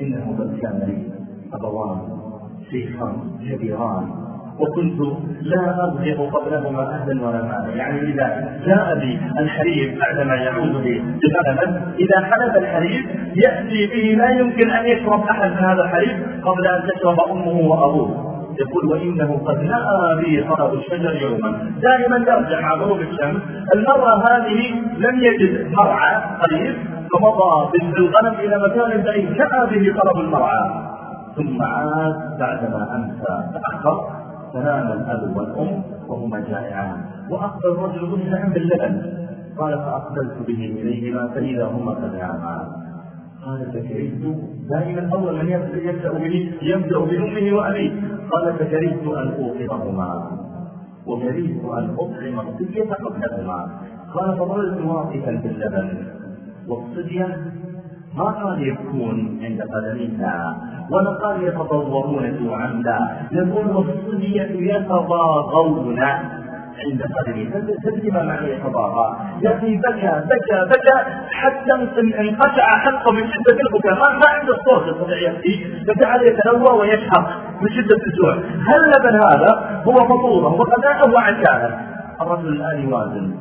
إنه قد كان لي أبوان شيخان كبيران وكنت لا أرزق قبلهما أهلا ولا مالا. يعني إذا جاء بي الحليب بعدما يعود بغنما إذا حلب الحليب يأتي به لا يمكن أن يشرب أحد هذا الحليب قبل أن تشرب أمه وأبوه. يقول وإنه قد نأى بي طلب الشجر يوما. دائما يرجع مع غروب الشمس. المره هذه لم يجد مرعى قريب فمضى بالغنم إلى مكان بعيد نأى به طلب المرعى. ثم عاد بعدما امسى تاخر فنام الأب والأم وهما جائعان. واقبل الرجل مسرعا باللبن. قال فأقبلت به اليهما فإذا هما قد قال فكرهت دائما أول من يبدأ به يبدأ بأمه وأبيه. قال فكرهت أن أوقظهما. وكرهت أن أطعم الصدية قبلهما قال فظلت واقفا في اللبن. والصدية ما قال يكون عند قدم ساعة ولا قال يتضورون جوعا. لا يقول والصدية يتضاغون. عند تدري ما معنى يا أخي بكى بكى بكى حتى انقطع حلقه من شدة البكاء. ما, ما عنده صوت يستطيع يحكي فجعل يتلوى ويشهق من شدة الجوع هل لبن هذا هو فطوره وغذاء وعشاء الرجل الآن يوازن.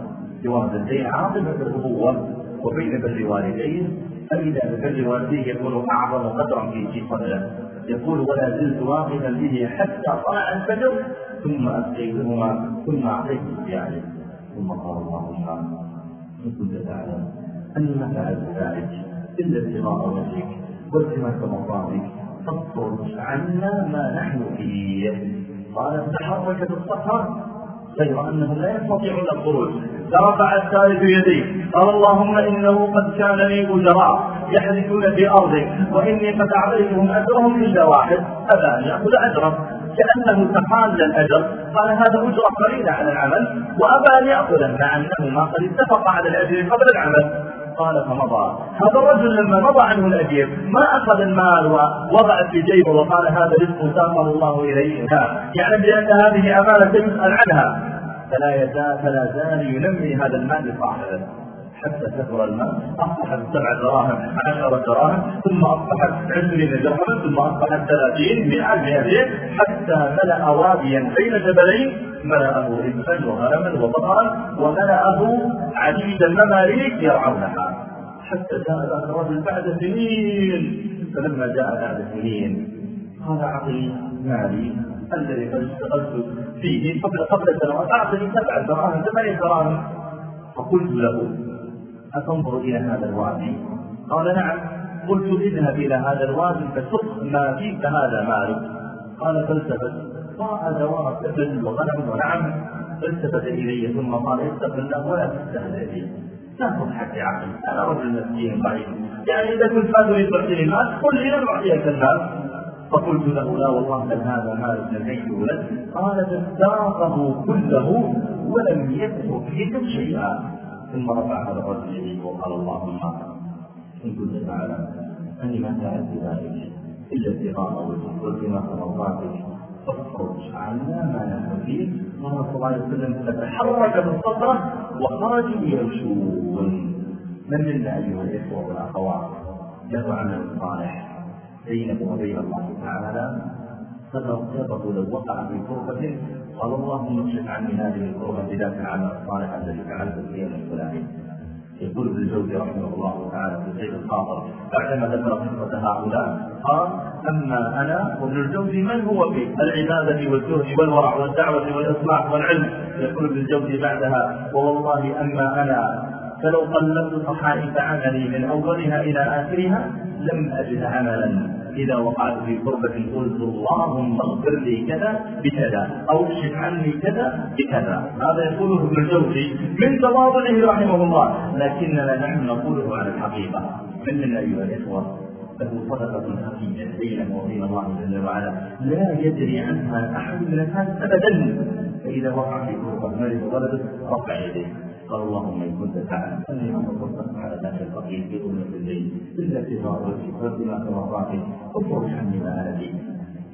يوازن بين عاطفة الابوه وبين بر الوالدين فإذا بر والديه يكون أعظم قدرا في صدره يقول ولا زلت واقفا به حتى طلع الفجر ثم أسقيتهما ثم أعطيت يعني ثم قال اللهم إن كنت تعلم أني ما فعلت ذلك إلا ابتغاء وجهك والتماس مصابك فاخرج عنا ما نحن فيه. قال تحركت الصخرة غير انهم لا يستطيعون الخروج. فرفع الثالث يديه قال اللهم إنه قد كان لي اجراء يحدثون في ارضك وإني قد أعطيتهم أجرهم إلا واحد ابى أن يأخذ اجره كانه تقال الاجر قال هذا اجره قليلة على العمل وأبى أن ياخذه مع انهما قد اتفق على الاجر قبل العمل. قال فمضى. هذا الرجل لما مضى عنه الاجير ما أخذ المال ووضع في جيبه وقال هذا رزق ساقه الله إليه. لا يعلم بأن هذه أمانة يسال عنها. فلا يزال فلا زال ينمي هذا المال لصاحبه حتى كثر المال أصبحت سبع دراهم عشر دراهم ثم أصبحت عشرين درهما ثم أصبحت ثلاثين مئة مئتين حتى ملأ واديا بين جبلين ملأه إبلا وغنما وبقرا وملأه عديد المماليك يرعونها. حتى جاء ذاك الرجل بعد سنين فلما جاء بعد سنين قال أعطني مالي الذي قد اشتغلت فيه قبل قبل سنوات أعطني سبع دراهم ثمانية دراهم. فقلت له أتنظر إلى هذا الوادي؟ قال نعم. قلت اذهب إلى هذا الوادي فسق ما فيك هذا مالك. قال فالتفت. راى دواب ابل وغنم. ونعم التفت إلي ثم قال اتق الله ولا تستهزئ لا تضحك يا عقل أنا رجل مسكين ضعيف يعني إذا كنت ما تريد تعطيني قل لي لن فقلت له لا والله بل هذا مال ابن لك قال فاستاقه كله ولم يترك فيك شيئا. ثم رفع الرجل اليه وقال اللهم إن كنت تعلم أني ما فعلت ذلك إلا ابتغاء وجهك والتماس مرضاتك فاخرج عنا ما نحن فيه. قال صلى الله عليه وسلم فتحرك بالصخرة وخرجوا يمشون من منا أيها الإخوة والأخوات له عمل صالح بينه وبين الله تعالى فلو لو وقع في كربة قال اللهم اكشف عني هذه الكربة بذات العمل الصالح الذي فعلته في يوم الفلاني يقول ابن الجوزي رحمه الله تعالى في سيد الخاطر بعدما ذكر قصه هؤلاء قال أما أنا وابن الجوزي من هو في العبادة والزهد والورع والدعوة والإصلاح والعلم؟ يقول ابن الجوزي بعدها ووالله أما أنا فلو قلبت صحائف عملي من أولها إلى آخرها لم أجد عملا. إذا وقعت في قربة قلت اللهم اغفر لي كذا بكذا أو اكشف عني كذا بكذا. هذا يقوله ابن الجوزي من تواضعه رحمه الله. لكننا نحن نقوله على الحقيقة. من من أيها الإخوة؟ له صدقة خفية بينه وبين الله جل وعلا. لا يدري عنها أحد من الناس أبدا. فإذا وقع في قربة مال ولده رفع يديه. قال اللهم إن كنت تعلم. اني ما تصدقت على ذاك الفقير ظلمه الليل ابتغاء وجهك وابتغاء مرضاتك افرج عني ما فيه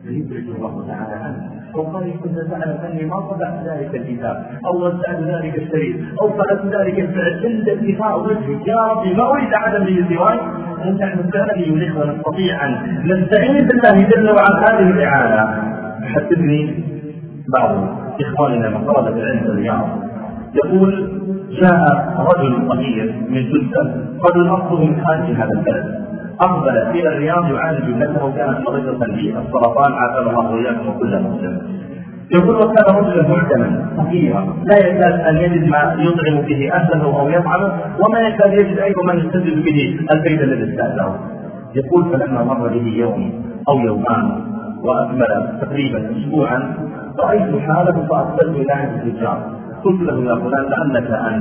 فيدرك الله تعالى عنه أو قال إن كنت تعلم أني ما طبعت ذلك الكتاب. أو وزعت ذلك الشريف أو فعلت ذلك الفعل. إلا ابتغاء وجهك. يا ربي ما أريد عدم به سواك. ونحن فعلا ايها الاخوه نستطيع ان نستعين بالله جل وعلا. هذه الإعانة. يحدثني بعض إخواننا من طلبه العلم الرياض يقول جاء رجل صغير من جدة رجل أصله من خارج هذا البلد. أقبل إلى الرياض يعالج ابنته وكانت مريضة بالسرطان عافانا الله وإياكم وكل مسلم. يقول وكان رجلا معدما فقيرا. لا يكاد أن يجد ما يطعم به أهله أو يطعمه وما يكاد يجد أيضا من يستجد به البيت الذي استأجره. يقول فلما مر به يوم أو يومان وأكمل تقريبا اسبوعا رأيت حالة فاقبلت إلى عند التجار. قلت له يا فلان لعلك أن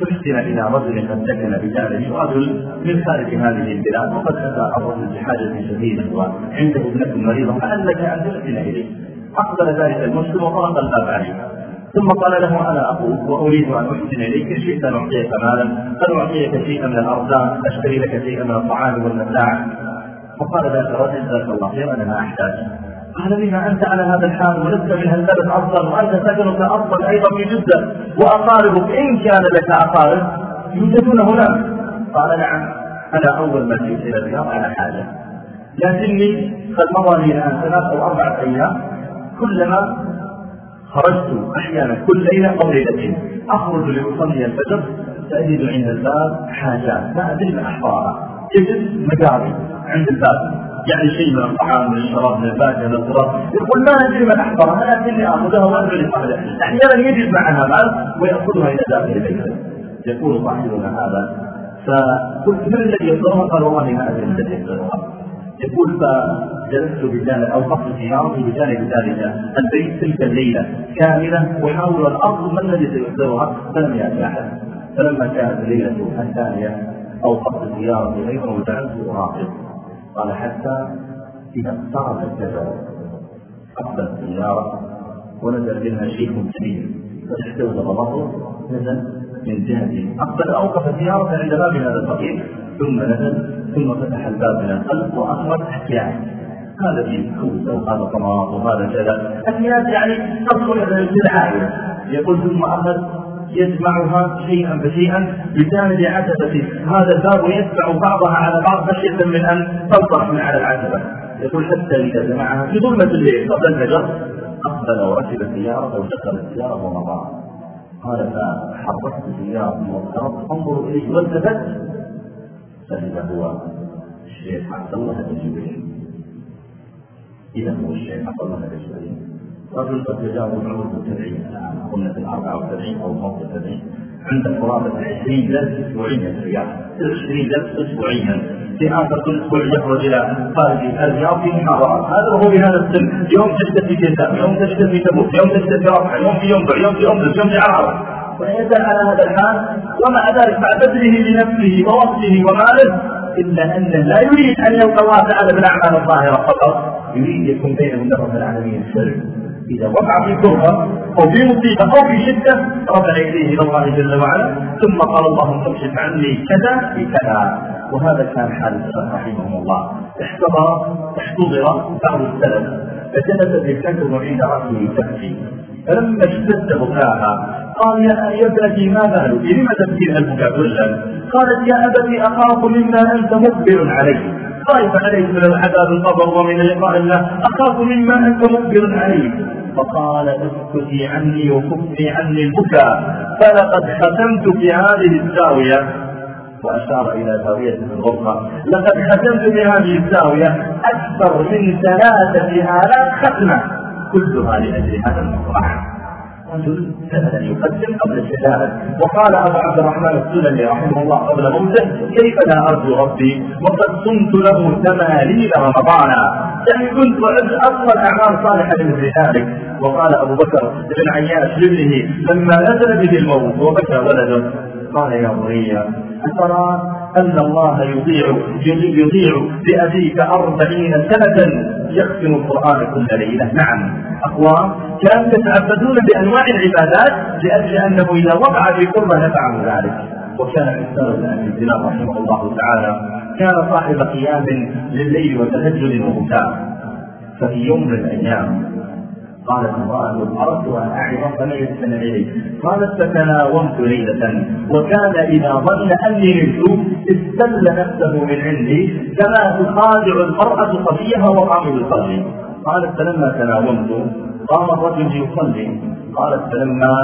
تحسن إلى رجل قد سكن بجانب رجل من خارج هذه البلاد وقد أتى الرجل بحاجه شديده وعنده ابنة مريضة لعلك أن تحسن إليه. أقبل ذلك المسلم وطرق الباب عليه ثم قال له أنا أخوك وأريد أن أحسن إليك. إن شئت أن أعطيك مالا ان أعطيك شيئا من الأرزاق أشتري لك شيئا من الطعام والمتاع. فقال ذاك الرجل جزاك الله خيرا أنا ما أحتاج. قال بما أنت على هذا الحال ولست من هالبلد أصلا وأنت سكنك أصلا أيضا في جدة وأقاربك إن كان لك أقارب يوجدون هناك قال نعم أنا أول ما جئت إلى الرياض على حاجة. لكني قد مضى لي الآن ثلاث أو أربعة أيام كلما خرجت أحيانا كل ليلة أو ليلتين. أخرج لأصلي الفجر تجد عند الباب حاجات لا أدري ما أحضارها. تجد مقابل عند الباب. يعني شيء من الطعام من الشراب من الفاكهة من الخضار يقول ما أدري من احضرها لكني اخذها وادعو لصاحبه أحيانا يجد معها مال ويأخذها إلى داخل بيته يقول صاحبنا هذا فقلت من الذي يصدرها؟ قال والله ما أدري من الذي يصدرها يقول فجلست بجانب أو قصد سيارتي بجانب ذلك. البيت تلك الليلة كاملة احاول ان اطلب من الذي سيصدرها فلم يأتي أحد. فلما كانت الليلة الثانية أو قصد سيارتي أيضا وجعلت أراقب. قال حتى إذا اقترب الجبل قبل السيارة ونزل منها شيخ كبير فاستوجب ظهره نزل من جهة أقبل أوقف السيارة عند باب هذا الفقير ثم نزل ثم فتح الباب من الخلف وأخرج أحياء. هذا في كوسة وهذا طماط وهذا كذا. أحياء يعني تدخل العائلة يقول ثم أخذ يجمعها شيئا فشيئا بجانب عتبة هذا الباب ويتبع بعضها على بعض خشية من أن تنطح من على العتبة يقول حتى إذا جمعها في ظلمة الليل قبل الفجر أقبل وركب السيارة ودخل السيارة ومضى قال فحركت السيارة واضطربت أنظر إليه والتفت. فإذا هو الشيخ عبد الله بن جبريل إذا هو الشيخ عبد الله بن جبريل رجل قد تجاوز عمر السبعين الان قلنا في الأربعة والسبعين أو الخمسه والسبعين عنده قرابه 20 درس اسبوعيا. في الرياض 20 درس اسبوعيا. في آخر كل أسبوع يخرج إلى خارج الرياض في محاضرات هذا وهو بهذا السن. يوم تشتد في كتاب يوم تشتد في تبوك يوم تشتد في رفع يوم في ينبع يوم في أمس يوم في عرفة. ويزال على هذا الحال. ومع ذلك مع بذله لنفسه ووقته وماله إلا انه لا يريد أن يلقى الله تعالى بالاعمال الظاهرة فقط. يريد يكون بينه وبين العالمين سر إذا وقع في كربة أو في مصيبة أو في شدة رفع يديه إلى الله جل وعلا. ثم قال اللهم اكشف عني كذا بكذا. وهذا كان حال السلف رحمهم الله. احتضر احتضر بعض السلف. فجلس الكتب عند رأسه تبكي. فلما اشتد بكاها قال يا ابنتي ما بالك لم تبكين البكاء كلا قالت يا أبتي أخاف مما أنت مقبل عليه خايف عليك من العذاب القبر ومن لقاء الله. أخاف مما أنت مقبل عليه فقال اسكتي عني وكفي عني البكاء. فلقد ختمت في هذه الزاوية. وأشار إلى زاوية في الغرفه لقد ختمت في هذه الزاوية. أكثر من ثلاثة آلاف ختمة. كلها لأجل هذا سهلا يقدم قبل الشهادة وقال أبو عبد الرحمن السلمي رحمه الله قبل موته كيف لا أرجو ربي؟ وقد صمت له ثمانين رمضانا. يعني كنت اعد أصلا أعمال صالحة لمثل ذلك وقال أبو بكر بن عياش لابنه لما نزل به الموت وبكى ولده. قال يا بني أترى أن الله يضيع يضيع بأبيك أربعين سنة يختم القرآن كل ليلة. نعم. أقوام كانوا يتعبدون بأنواع العبادات لأجل أنه إذا وقع في قربة نفعه ذلك. وكان حسان بن الزناد رحمه الله تعالى كان صاحب قيام لليل وتهجد وبكاء ففي يوم من الأيام قالت امرأة أردت أن أعرف فلم يستمع إلي قالت فتناومت ليلة وكان إذا ظن أني نمت استل نفسه من عندي كما تخادع المرأة صبيها وقام يصلي قالت فلما تناومت قام الرجل يصلي. قالت فلما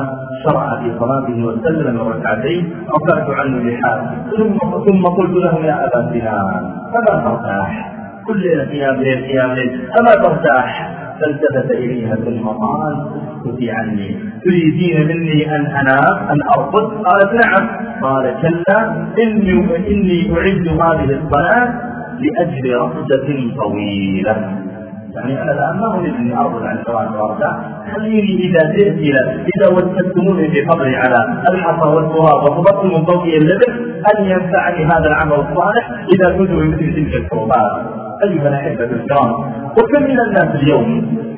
شرع في صلاته وسلم ركعتين رفعت عنه اللحاف ثم ثم قلت له يا أبا سنان فما ترتاح؟ كل ليله قيام ليل قيام ليل اما ترتاح؟ فالتفت إليها ثم قال اسكتي عني. تريدين مني أن أنام أن أرقد؟ قالت نعم. قال كلا. إني إني أعد هذه الصلاة لأجل رقدة طويلة. يعني أنا الآن ما أريد أني أرقد عن سواء وارجع خليني إذا جئت إذا وجدتموني قبري على الحصى والتراب وقبضت من فوقي اللبن أن ينفعني هذا العمل الصالح إذا كنت بمثل تلك الكربات ايها الاحبه الكرام وكم من الناس اليوم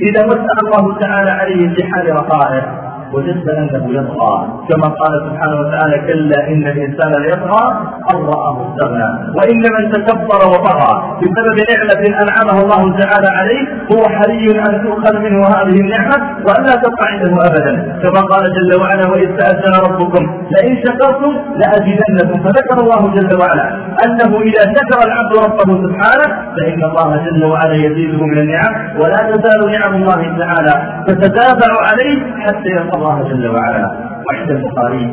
إذا وسع الله تعالى عليهم بحال رخائه وجدت انه يطغى كما قال سبحانه وتعالى كلا إن الإنسان ليطغى ان راه استغنى. وإن من تكبر وطغى بسبب نعمة انعمها الله تعالى عليه هو حري أن تؤخذ منه هذه النعمة وأن لا تبقى عنده ابدا. كما قال جل وعلا وإذ تاذن ربكم لئن شكرتم لأزيدنكم. فذكر الله جل وعلا أنه إذا شكر العبد ربه سبحانه فإن الله جل وعلا يزيده من النعم ولا تزال نعم الله تعالى تتتابع عليه حتى يلقى الله جل وعلا وعند البخاري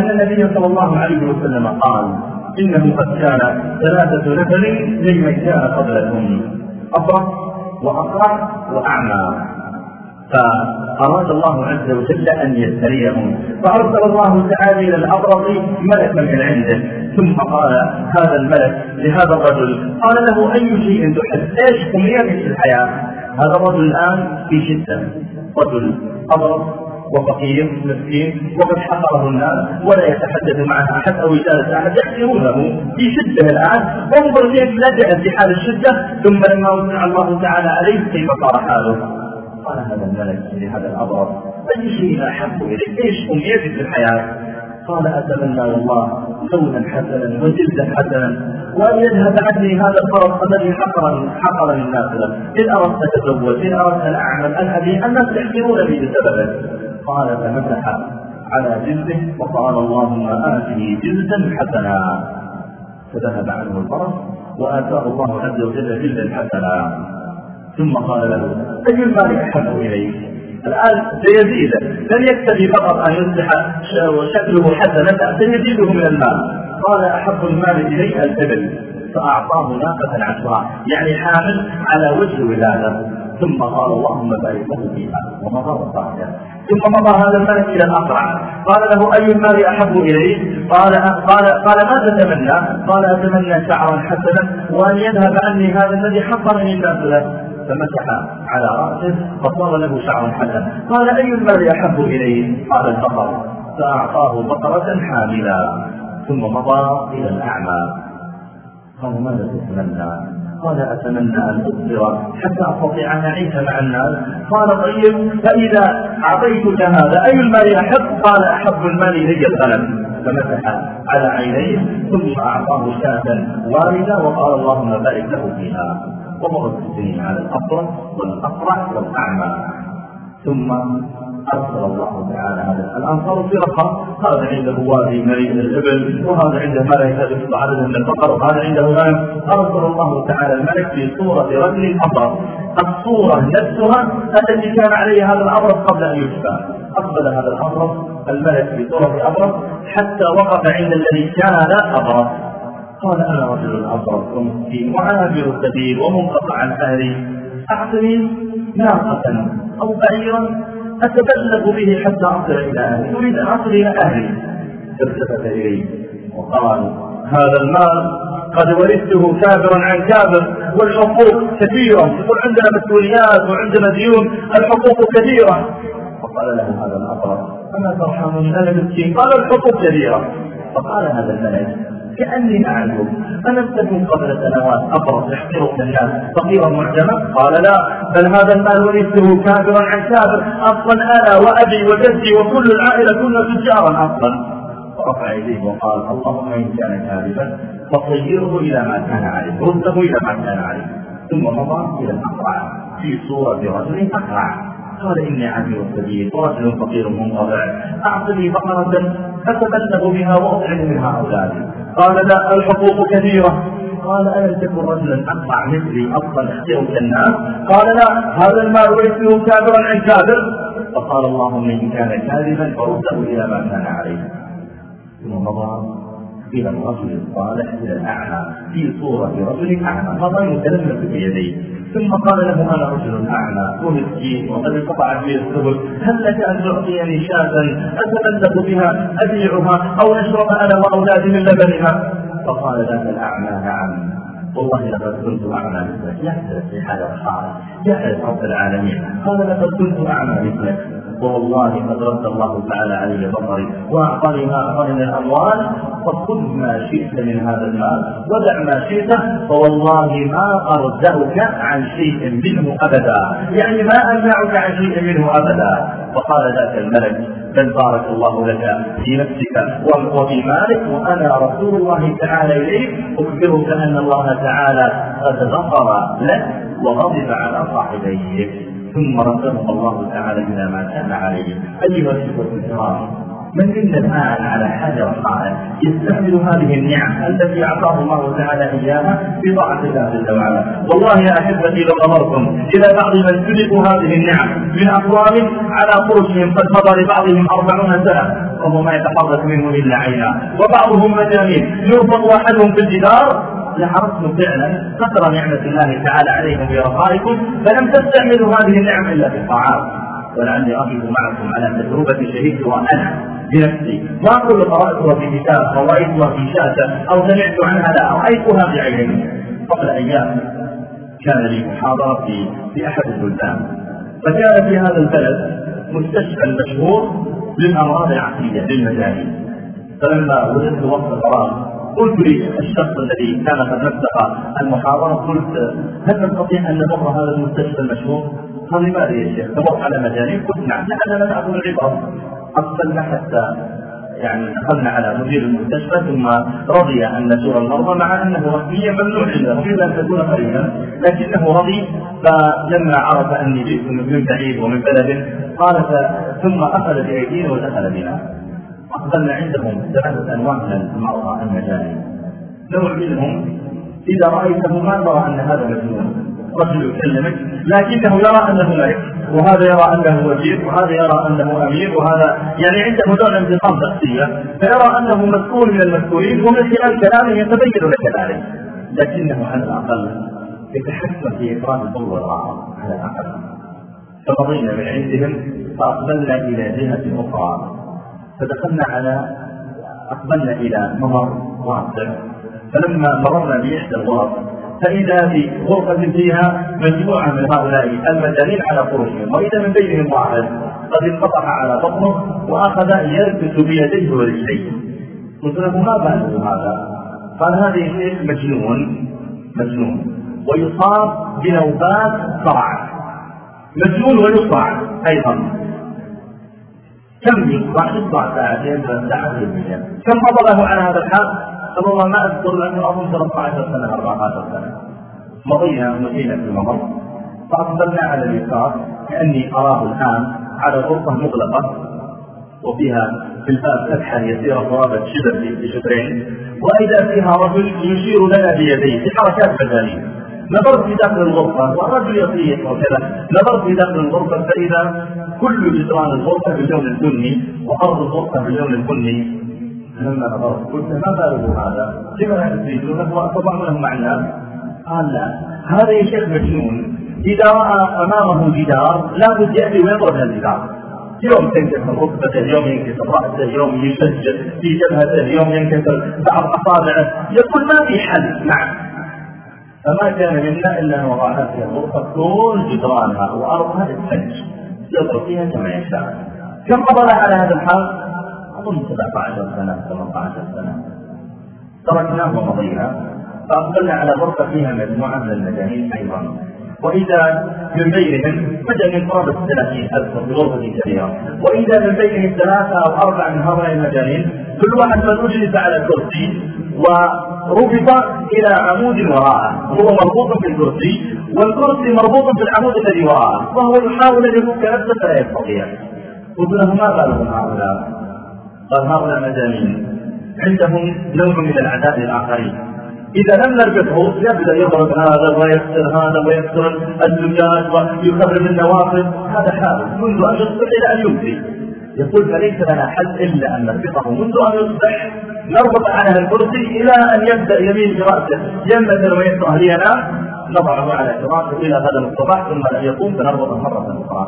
أن النبي صلى الله عليه وسلم قال إنه قد كان ثلاثة نفر ممن كان قبلكم أبرص وأقرع وأعمى. فأراد الله عز وجل أن يستريهم فأرسل الله تعالى إلى الأبرص ملكا من عنده ثم قال هذا الملك لهذا الرجل. قال له أي شيء تحب؟ إيش أمنيتك في الحياة؟ هذا الرجل الآن في شدة. رجل أبرص وفقير مسكين وقد حقره الناس ولا يتحدث معه أحد أو يجالس احد يحقرونه في شدة الآن. انظر كيف لجأ في حال الشدة. ثم لما وسع الله تعالى عليه كيف صار حاله. قال هذا الملك لهذا الابرص اي شيء احب إليك؟ إيش امنيتك في الحياة؟ قال أتمنى والله لونا حسنا وجلدا حسنا وأن يذهب عني هذا الفرس الذي حقر حقر الناس له. إن أردت أتزوج إن أردت أن أعمل أن أبي الناس يحقرون بي بسببه. قال فمسح على جلده وقال اللهم آته جلدا حسنا. فذهب عنه الفرس وآتاه الله عز وجل جلدا حسنا. ثم قال له أي المال أحب إليك؟ الآن سيزيده. لن يكتفي فقط أن يصبح شكله حسنا سيزيده من المال. قال أحب المال إلي الإبل. فأعطاه ناقة عشراء يعني حامل على وجه ولادة. ثم قال اللهم بارك له فيها. ومضى وصعد ثم مضى هذا الملك إلى الأقرع قال له أي المال أحب اليك قال قال قال ماذا تتمنى؟ قال أتمنى شعرا حسنا وأن يذهب عني هذا الذي حقرني الناس له فمسح على رأسه فصار له شعر حسن قال أي المال أحب إليه؟ قال البقر فأعطاه بقرة حاملا ثم مضى إلى الأعمى قال ماذا تتمنى؟ قال أتمنى أن أصبر حتى أستطيع أن أعيش مع الناس. قال طيب فإذا أعطيتك هذا أي المال أحب؟ قال أحب المال إلي الغنم. فمسح على عينيه ثم أعطاه شاة واردة وقال اللهم بارك له فيها. ومرت السنين على الأفرح والأفرح والأعمى. ثم ارسل الله تعالى هذا الانصار فرقه هذا عنده وادي مليء الإبل وهذا عنده ملائكه يطلع عدد من البقر وهذا عنده غنم ارسل الله تعالى الملك في صورة رجل ابرص الصورة نفسها التي كان عليها هذا الابرص قبل أن يشفى. أقبل هذا الابرص الملك في صورة ابرص حتى وقف عند الذي كان ابرص قال أنا رجل ابرص ومسكين وعابر السبيل ومنقطع أهلي أعطني ناقة أو بعيرا أتبلغ به حتى أصل إلى أهلي أريد أن أصل إلى أهلي. التفت إليه وقال هذا المال قد ورثته كابرا عن كابر والحقوق كثيرة. يقول عندنا مسؤوليات وعندنا ديون الحقوق كثيرة. فقال له هذا الأقرب أما ترحمني أنا مسكين. قال الحقوق كثيرة. فقال هذا الملك كأني أعلم ألم تكن قبل سنوات. أبرص يحقرك الناس. فقيرا معجما قال لا بل هذا المال ورثته كافرا عن كافر. أصلا أنا وأبي وجدي وكل العائلة كنا تجارا أصلا. فرفع يديه وقال اللهم إن كان كاذبا فطيره إلى ما كان عليه رده إلى ما كان عليه. ثم مضى إلى الأقرع في صورة رجل أقرع. قال إني عمير السبيل ورجل فقير منقطع. أعطني بقرة أتبلغ بها وأطعم منها أولادي. قال لا الحقوق كثيرة قال ألم تكن رجلا أقطع مثلي أصلا أخطئك الناس؟ قال لا هذا المال ورثه كافرا عن كافر. فقال اللهم إن كان كاذبا فرده إلى ما كان عليه. ثم مضى إلى الرجل الصالح إلى الأعمى في صورة رجل أعمى مضى يتلمس بيديه. ثم قال له أنا رجل اعمى ومسكين وقد انقطعت بي السبل. هل لك أن تعطيني شاة أتبلغ بها أبيعها أو نشرب أنا وأولادي من لبنها؟ فقال ذاك الأعمى نعم. والله لقد كنت اعمى مثلك. يحدث في حال الحارة يحدث رب العالمين. قال لقد كنت اعمى مثلك. ووالله قد رد الله تعالى علي بصري وأعطاني ما أعطاني من الأموال فخذ ما شئت من هذا المال ودع ما شئت فوالله ما أرجعك عن شيء منه أبدا. يعني ما امنعك عن شيء منه أبدا. وقال ذاك الملك بل بارك الله لك في نفسك وفي مالك وأنا رسول الله تعالى إليك. أخبرك أن الله تعالى قد غفر لك وغضب على صاحبيك. ثم ردهم الله تعالى إلى ما كان عليه أيها الإخوة الكرام من منا الان على حاجة وقائل يستعمل هذه النعم التي أعطاه الله تعالى إياها في طاعه الله جل وعلا. والله يا أحبتي لو امركم إلى بعض من سلكوا هذه النعم من أقوام على فرشهم قد مضى لبعضهم أربعون سنة وهو ما يتحرك منه إلا عينا. وبعضهم مجانين يرفض أحدهم في الجدار لحرصتم فعلا قدر نعمة الله تعالى عليكم برقائكم فلم تستعملوا هذه النعم إلا في الطاعات ولعلي أقف معكم على تجربة شهدتها أنا بنفسي. ما أقول قرأتها في كتاب أو رأيتها في شاشة أو سمعت عنها لا رأيتها بعيني قبل أيام كان لي محاضرة في في أحد البلدان. فكان في هذا البلد مستشفى مشهور للأمراض العقلية للمجانين. فلما وجدت وقت الفراغ قلت لي الشخص الذي كان قد نسق المحاضرة قلت هل نستطيع أن نمر هذا المستشفى المشهور؟ قال لماذا يا شيخ؟ تمر على مجانين؟ قلت نعم لعلنا نأخذ العبر أقبلنا حتى يعني دخلنا على مدير المستشفى ثم رضي أن نزور المرضى مع أنه رسميا ممنوع عنده الا ان تكون قريبا لكنه رضي فلما عرف أني جئت من بعيد ومن بلد قال ثم أخذ بايدينا ودخل بنا أقبلنا عندهم ثلاثة أنواع من المرضى المجانين نوع منهم إذا رأيته ما ترى أن هذا مجنون. رجل يكلمك لكنه يرى أنه ملك. وهذا يرى أنه وزير وهذا يرى أنه أمير وهذا يعني عنده نوع انفصام شخصية. فيرى أنه مسؤول من المسؤولين ومن خلال كلامه يتبين لك ذلك. لكنه على الأقل يتحكم في إكرام الضر والراحة على الأقل فمضينا من عندهم فأقبلنا إلى جهة أخرى. فدخلنا على أقبلنا إلى ممر واسع فلما مررنا بإحدى الغرف فإذا في غرفة فيها مجموعة من هؤلاء المجانين على فرشهم وإذا من بينهم واحد قد انقطع على بطنه وأخذ يلبس بيديه ورجليه. قلت له ما باله هذا؟ قال هذا الشيخ مجنون مجنون ويصاب بنوبات صرع. مجنون ويصرع أيضا. كم يصبح يصبح ساعتين ثلاث ساعات يوميا كم مضى له على هذا الحال؟ والله ما أذكر لأنه أظن 13 سنة 14 سنة. مضينا مشينا في الممر فأقبلنا على اليسار كأني أراه الآن على غرفة مغلقة وفيها في الباب فتحة يسيرة قرابه شبر بشبرين وإذا فيها رجل يشير لنا بيديه في حركات بدنيه نظرت في داخل الغرفة والرجل يصيح وكذا نظرت في داخل الغرفة فإذا كل جدران الغرفة باللون البني وأرض الغرفة باللون البني لما نظرت. قلت ما باله هذا؟ لما تزيدونه وتضعونه مع الناس؟ قال لا. هذا يا شيخ مجنون. إذا رأى أمامه جدار. لابد يأتي ويضرب الجدار. يوم تنكسر ركبته يوم ينكسر رأسه يوم يسجل في جبهته يوم ينكسر بعض أصابعه. يقول ما في حل. نعم. فما كان منا إلا ان وضعنا في الغرفه كل جدرانها وأرضها للثلج يضرب فيها كما يشاء كم مضى على هذا الحال؟ أظن 17 سنة 18 سنة. تركناه ومضينا. فأقبلنا على غرفة فيها مجموعة من المجانين أيضا. وإذا من بينهم مجانين قرابه 30 الف في غرفه كبيرة. وإذا من بينهم ثلاثة أو اربعه من هؤلاء المجانين كل واحد قد أجلس على كرسي وربط إلى عمود وراءه. هو مربوط في الكرسي والكرسي مربوط في العمود الذي وراءه. وهو يحاول أن يفك نفسه فلا يستطيع. قلت له ما بالهم هؤلاء؟ قال هؤلاء مجانين. عندهم نوع من العذاب للآخرين. إذا لم نربطه يبدأ يضرب هذا ويكسر هذا ويكسر الزجاج ويخرب النوافذ. هذا حال منذ أن يصبح إلى أن يمسي يقول فليس لنا حل إلا أن نربطه منذ أن يصبح نربط عنها الكرسي إلى أن يبدأ يمين برأسه. ينبذل ويسرى لينام نضعه على فراشه إلى غدا الصباح ثم يقوم فنربطه مرة أخرى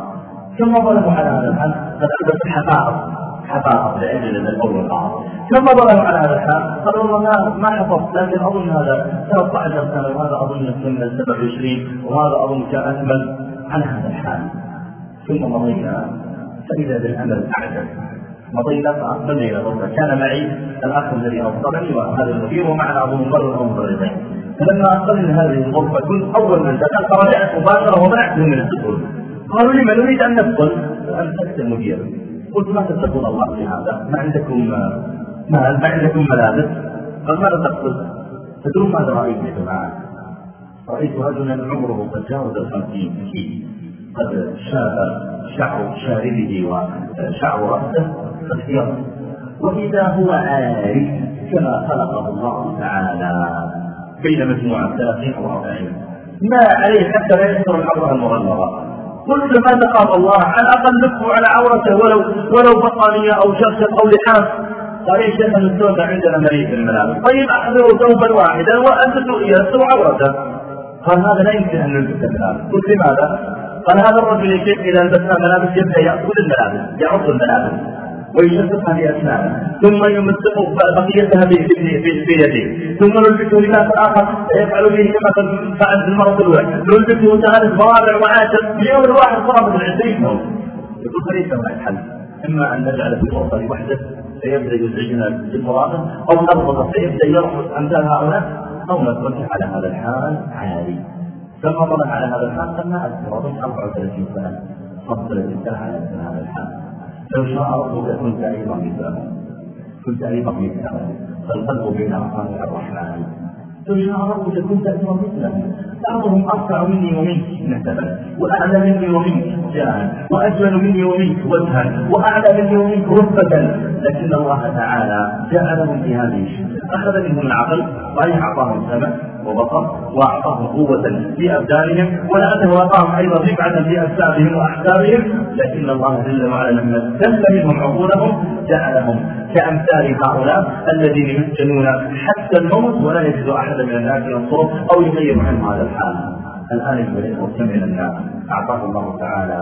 ثم ظلموا على هذا الحال؟ قد البس حفاظ حفاظ لاجل الأول والبعض ثم ظلموا على هذا الحال؟ قالوا والله ما ما حفظت لكن أظن هذا 13 سنه وهذا أظن سن 27 وهذا أظن كان اكمل على هذا الحال. ثم مضينا فإذا بالأمل أعجب. مضينا إلى الغرفة كان معي الأخ الذي أوصلني وهذا المدير ومعنا أبو مبرر ومبررين فلما أقبلنا هذه الغرفة كنت أول من دخل فرجعت مباشرة ومنعته من الدخول. قالوا لما نريد أن ندخل أنت المدير. قلت ما تتقون الله في هذا. ما عندكم ما, ما عندكم ملابس؟ قال ماذا تقصد؟ تدرون ماذا رأيت يا جماعة؟ رأيت رجلا عمره قد جاوز الخمسين قد شاب شعر شاربه وشعر رأسه قد وإذا هو عارف كما خلقه الله تعالى. بين مجموعة ثلاثين أو أربعين ما عليه حتى لا يكثر الحرة المغلظة قلت ما تخاف الله؟ على الأقل لفه على عورته ولو ولو بطانية أو شرشف أو لحاف قال يا شيخ الثوب عندنا مريض في الملابس. طيب أحضروا ثوبا واحدا وألبسوا يسروا عورته. قال هذا لا يمكن أن نلبس الملابس. قلت لماذا؟ قال هذا الرجل يا شيخ إذا لبسنا ملابس يبدأ يأخذ الملابس يعض الملابس ويشققها بأسنانه ثم يمسك بقيتها بيده ثم نلبسه لباس آخر يفعل به كما فعل في المرض الأولى. نلبسه ثالث ضارع وعاشر في يوم الواحد صار من عشرين يوم يقول فليس ما الحل إما أن نجعل في الغرفة وحده فيبدأ يزعجنا بالمراقبة أو نربط فيبدأ يرفض أمثال هؤلاء أو نتركه على هذا الحال عالي كما ظل على هذا الحال قلنا من 34 سنة 35 سنة على هذا الحال. لو شاء ربك كنت أيضا مثله كنت أيضا مثله فالقلب بين اصابع الرحمن. لو شاء ربك كنت أيضا مثله بعضهم أرفع مني ومنك نسبا وأعلى مني ومنك جاها وأجمل مني ومنك وجها وأعلى مني ومنك رتبة. لكن الله تعالى جعلهم هذه الشده أخذ منهم العقل وان اعطاهم سمع وبصر وأعطاهم قوة في أبدانهم ولعله اعطاهم أيضا رفعة في أجسادهم وأحسابهم. لكن الله جل وعلا لما استل منهم عقولهم جعلهم كأمثال هؤلاء الذين يسجنون حتى الموت ولا يجد أحدا من الناس ينصره أو يغير عنه هذا الحال. الآن ايها من الناس أعطاه الله تعالى.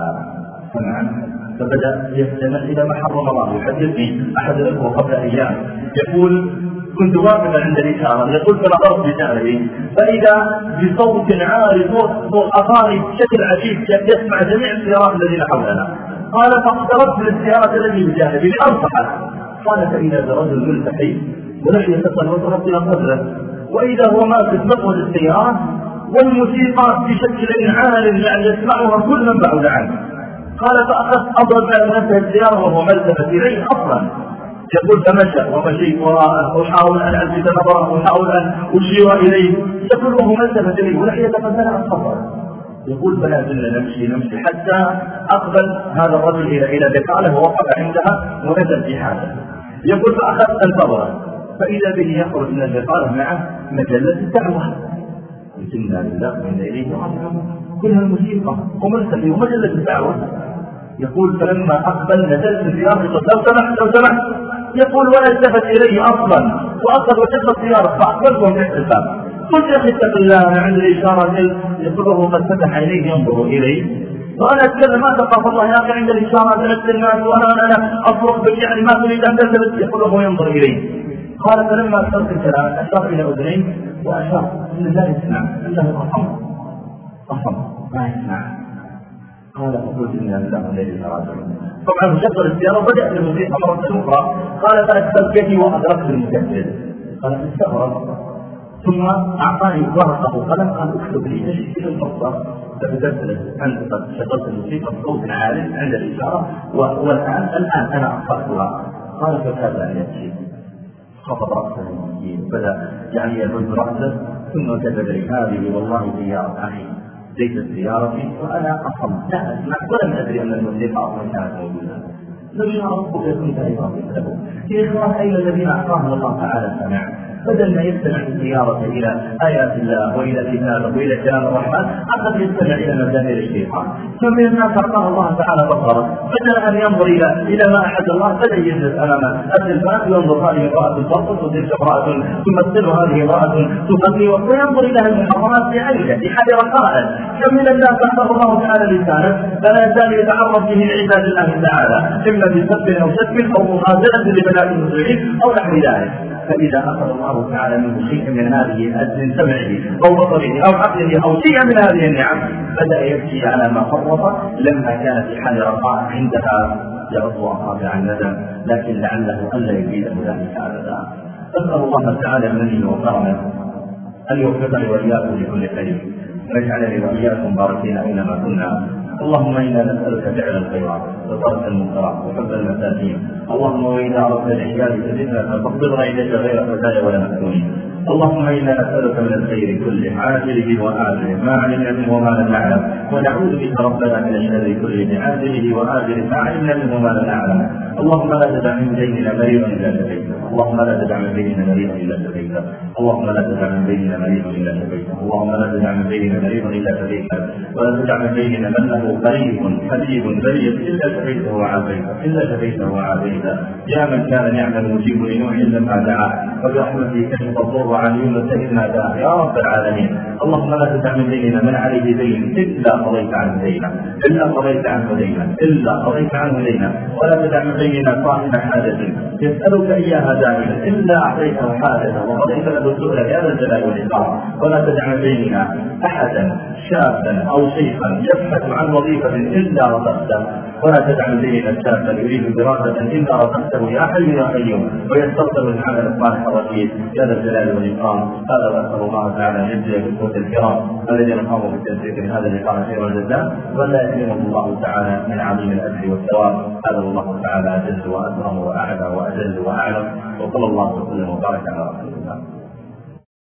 سمعا. فبدأ يستمع إلى ما حرم الله. يحدثني أحد الأخوة قبل أيام يقول كنت واقفا عند الإشارة يقول فنظرت بجانبي فإذا بصوت عالي صوت أغاني بشكل عجيب يسمع جميع السيارات الذين حولنا. قال فاقتربت من السيارة التي بجانبي لأنصحه قال فإذا برجل ملتحي ولم وصلت إلى قدره. وإذا هو ماسك مقود السيارة والموسيقى بشكل عال يعني يسمعها كل من بعد عنه. قال فأخذت أضرب على نفسه السيارة وهو ملتفت إليه أصلا. يقول فمشى ومشيت وراءه احاول أن الفت نظرة وأحاول أن أشير إليه. يقول وهو التفت إليه ولحيته قد بلغت صدره يقول فلا زلنا نمشي نمشي حتى أقبل هذا الرجل إلى إلى بقاله ووقف عندها ونزل في حاله يقول فأخذت الفضل فإذا به يخرج من البقاله معه مجلة الدعوة. إنا لله وأنا إليه راجعون كلها الموسيقى ومرسل ومجله الدعوة. يقول فلما أقبل نزلت في ارض لو سمحت لو سمحت. يقول ولا التفت الي أصلا واخذ وشق السياره فاقبلت وفتحت الباب قلت يا أخي اتق الله أنا عندي إشارة له قد فتح عينيه ينظر الي وأنا أتكلم ما تخاف الله يا أخي عند الإشارة جلست الناس وأنا أنا اصرخ بك يعني ما تريد أن تلتفت يقول له ينظر الي قال فلما اكثرت الكلام اشار إلى أذنيه واشار إن لا يسمع انه اصم اصم ما يسمع. قال فقلت ان الله راجعون طبعا شغل السياره وبدات الموسيقى مره أخرى. قال فاكثرت يدي وأدركت المسجل قال استغرب. ثم أعطاني ورقه. وقلم قال أكتب لي تشكيل الفرصة؟ فبدات أنت قد شغلت الموسيقى بصوت عال عند الإشارة والان الآن أنا اخطاتها قال فكاد ان يمشي خفض راسه بدأ يعني يهز رأسه. ثم كتب لي هذه والله سياره أخي. ليست سيارتي وأنا اصم لا اسمع ولم أدري أن الموسيقى أصلا كانت موجودة. لو شاء ربك كنت أيضا مثله في اخوان اين الذين اعطاهم الله تعالى سمع بدل ما يستمع السيارة إلى آيات الله وإلى كتابه وإلى كلام الرحمن أخذ يستمع إلى مزامير الشيطان. ثم من الناس أعطاه الله تعالى بصره بدل أن ينظر إلى إلى ما أحد الله بدأ يجلس أمام التلفاز ينظر هذه امرأة ترقص وتلك امرأة تمثل هذه امرأة تغني وينظر إلى المحرمات بعينه بحال رقائه. كم من الناس أعطاه الله تعالى لسانه فلا يزال يتعرض به لعباد الله تعالى إما بسب أو شتم أو مغازلة لبنات المسلمين أو نحو ذلك. فإذا أخذ الله تعالى منه شيئا من هذه من سمعه أو بصره أو عقله أو شيئا من هذه النعم بدأ يبكي على ما فرط لما كان في حال رخاء عندها. يعض أصابع الندم لكن لعله ألا يزيده ذلك أبدا. أسأل الله تعالى منه وكرمه. أن يوفقني وإياكم لكل خير. واجعلني وإياكم باركين أينما كنا. اللهم إنا نسألك فعل الخيرات وترك المنكرات وحب المساكين. اللهم وإذا أردت الاحياء فزدنا فاقبضنا اليك غير خزايا ولا مفتونين اللهم إنا نسألك من الخير كله عاجله وآجله ما علمنا منه وما لم نعلم. ونعوذ بك ربنا من الشر كله عاجله وآجله ما علمنا منه وما لم نعلم. اللهم لا تدع من بيننا مريضا إلا شفيته. اللهم لا تدع من بيننا مريضا إلا شفيته. اللهم لا تدع من بيننا مريضا إلا شفيته. اللهم لا تدع من بيننا مريضا إلا شفيته. ولا تدع من بيننا من له قريب حبيب بريء الا شفيته وعافيته الا شفيته وعافيته يا من كان يعمل مجيب لنوح لما دعا وبرحمته كشف الضر عن يونس إنا داع يا رب العالمين اللهم لا تدع من ديننا من عليه دين إلا قضيت عنه دينا إلا قضيت عنه دينا إلا قضيت عنه دينا. ولا تدع من ديننا صاحب حاجة. يسألك إياها دائما إلا أعطيته حاجة وقضيت له السؤال يا ذا الجلال والإكرام. ولا تدع من ديننا أحدا شابا أو شيخا يبحث عن وظيفة إلا رزقته ولا تدع ديننا شابا يريد دراسة إلا رزقته يا حي يا قيوم. ويستغفر العمل الصالح الرشيد يا ذا الجلال والإكرام. هذا وأسأل الله تعالى أن يجزي بالقوة الكرام الذين قاموا بالتنسيق من هذا اللقاء خير والجزاء. ولا يحرمهم الله تعالى من عظيم الأجر والثواب. هذا الله تعالى أجل وأكرم وأعلى وأجل وأعلم. وصلى الله وسلم وبارك على رسول الله.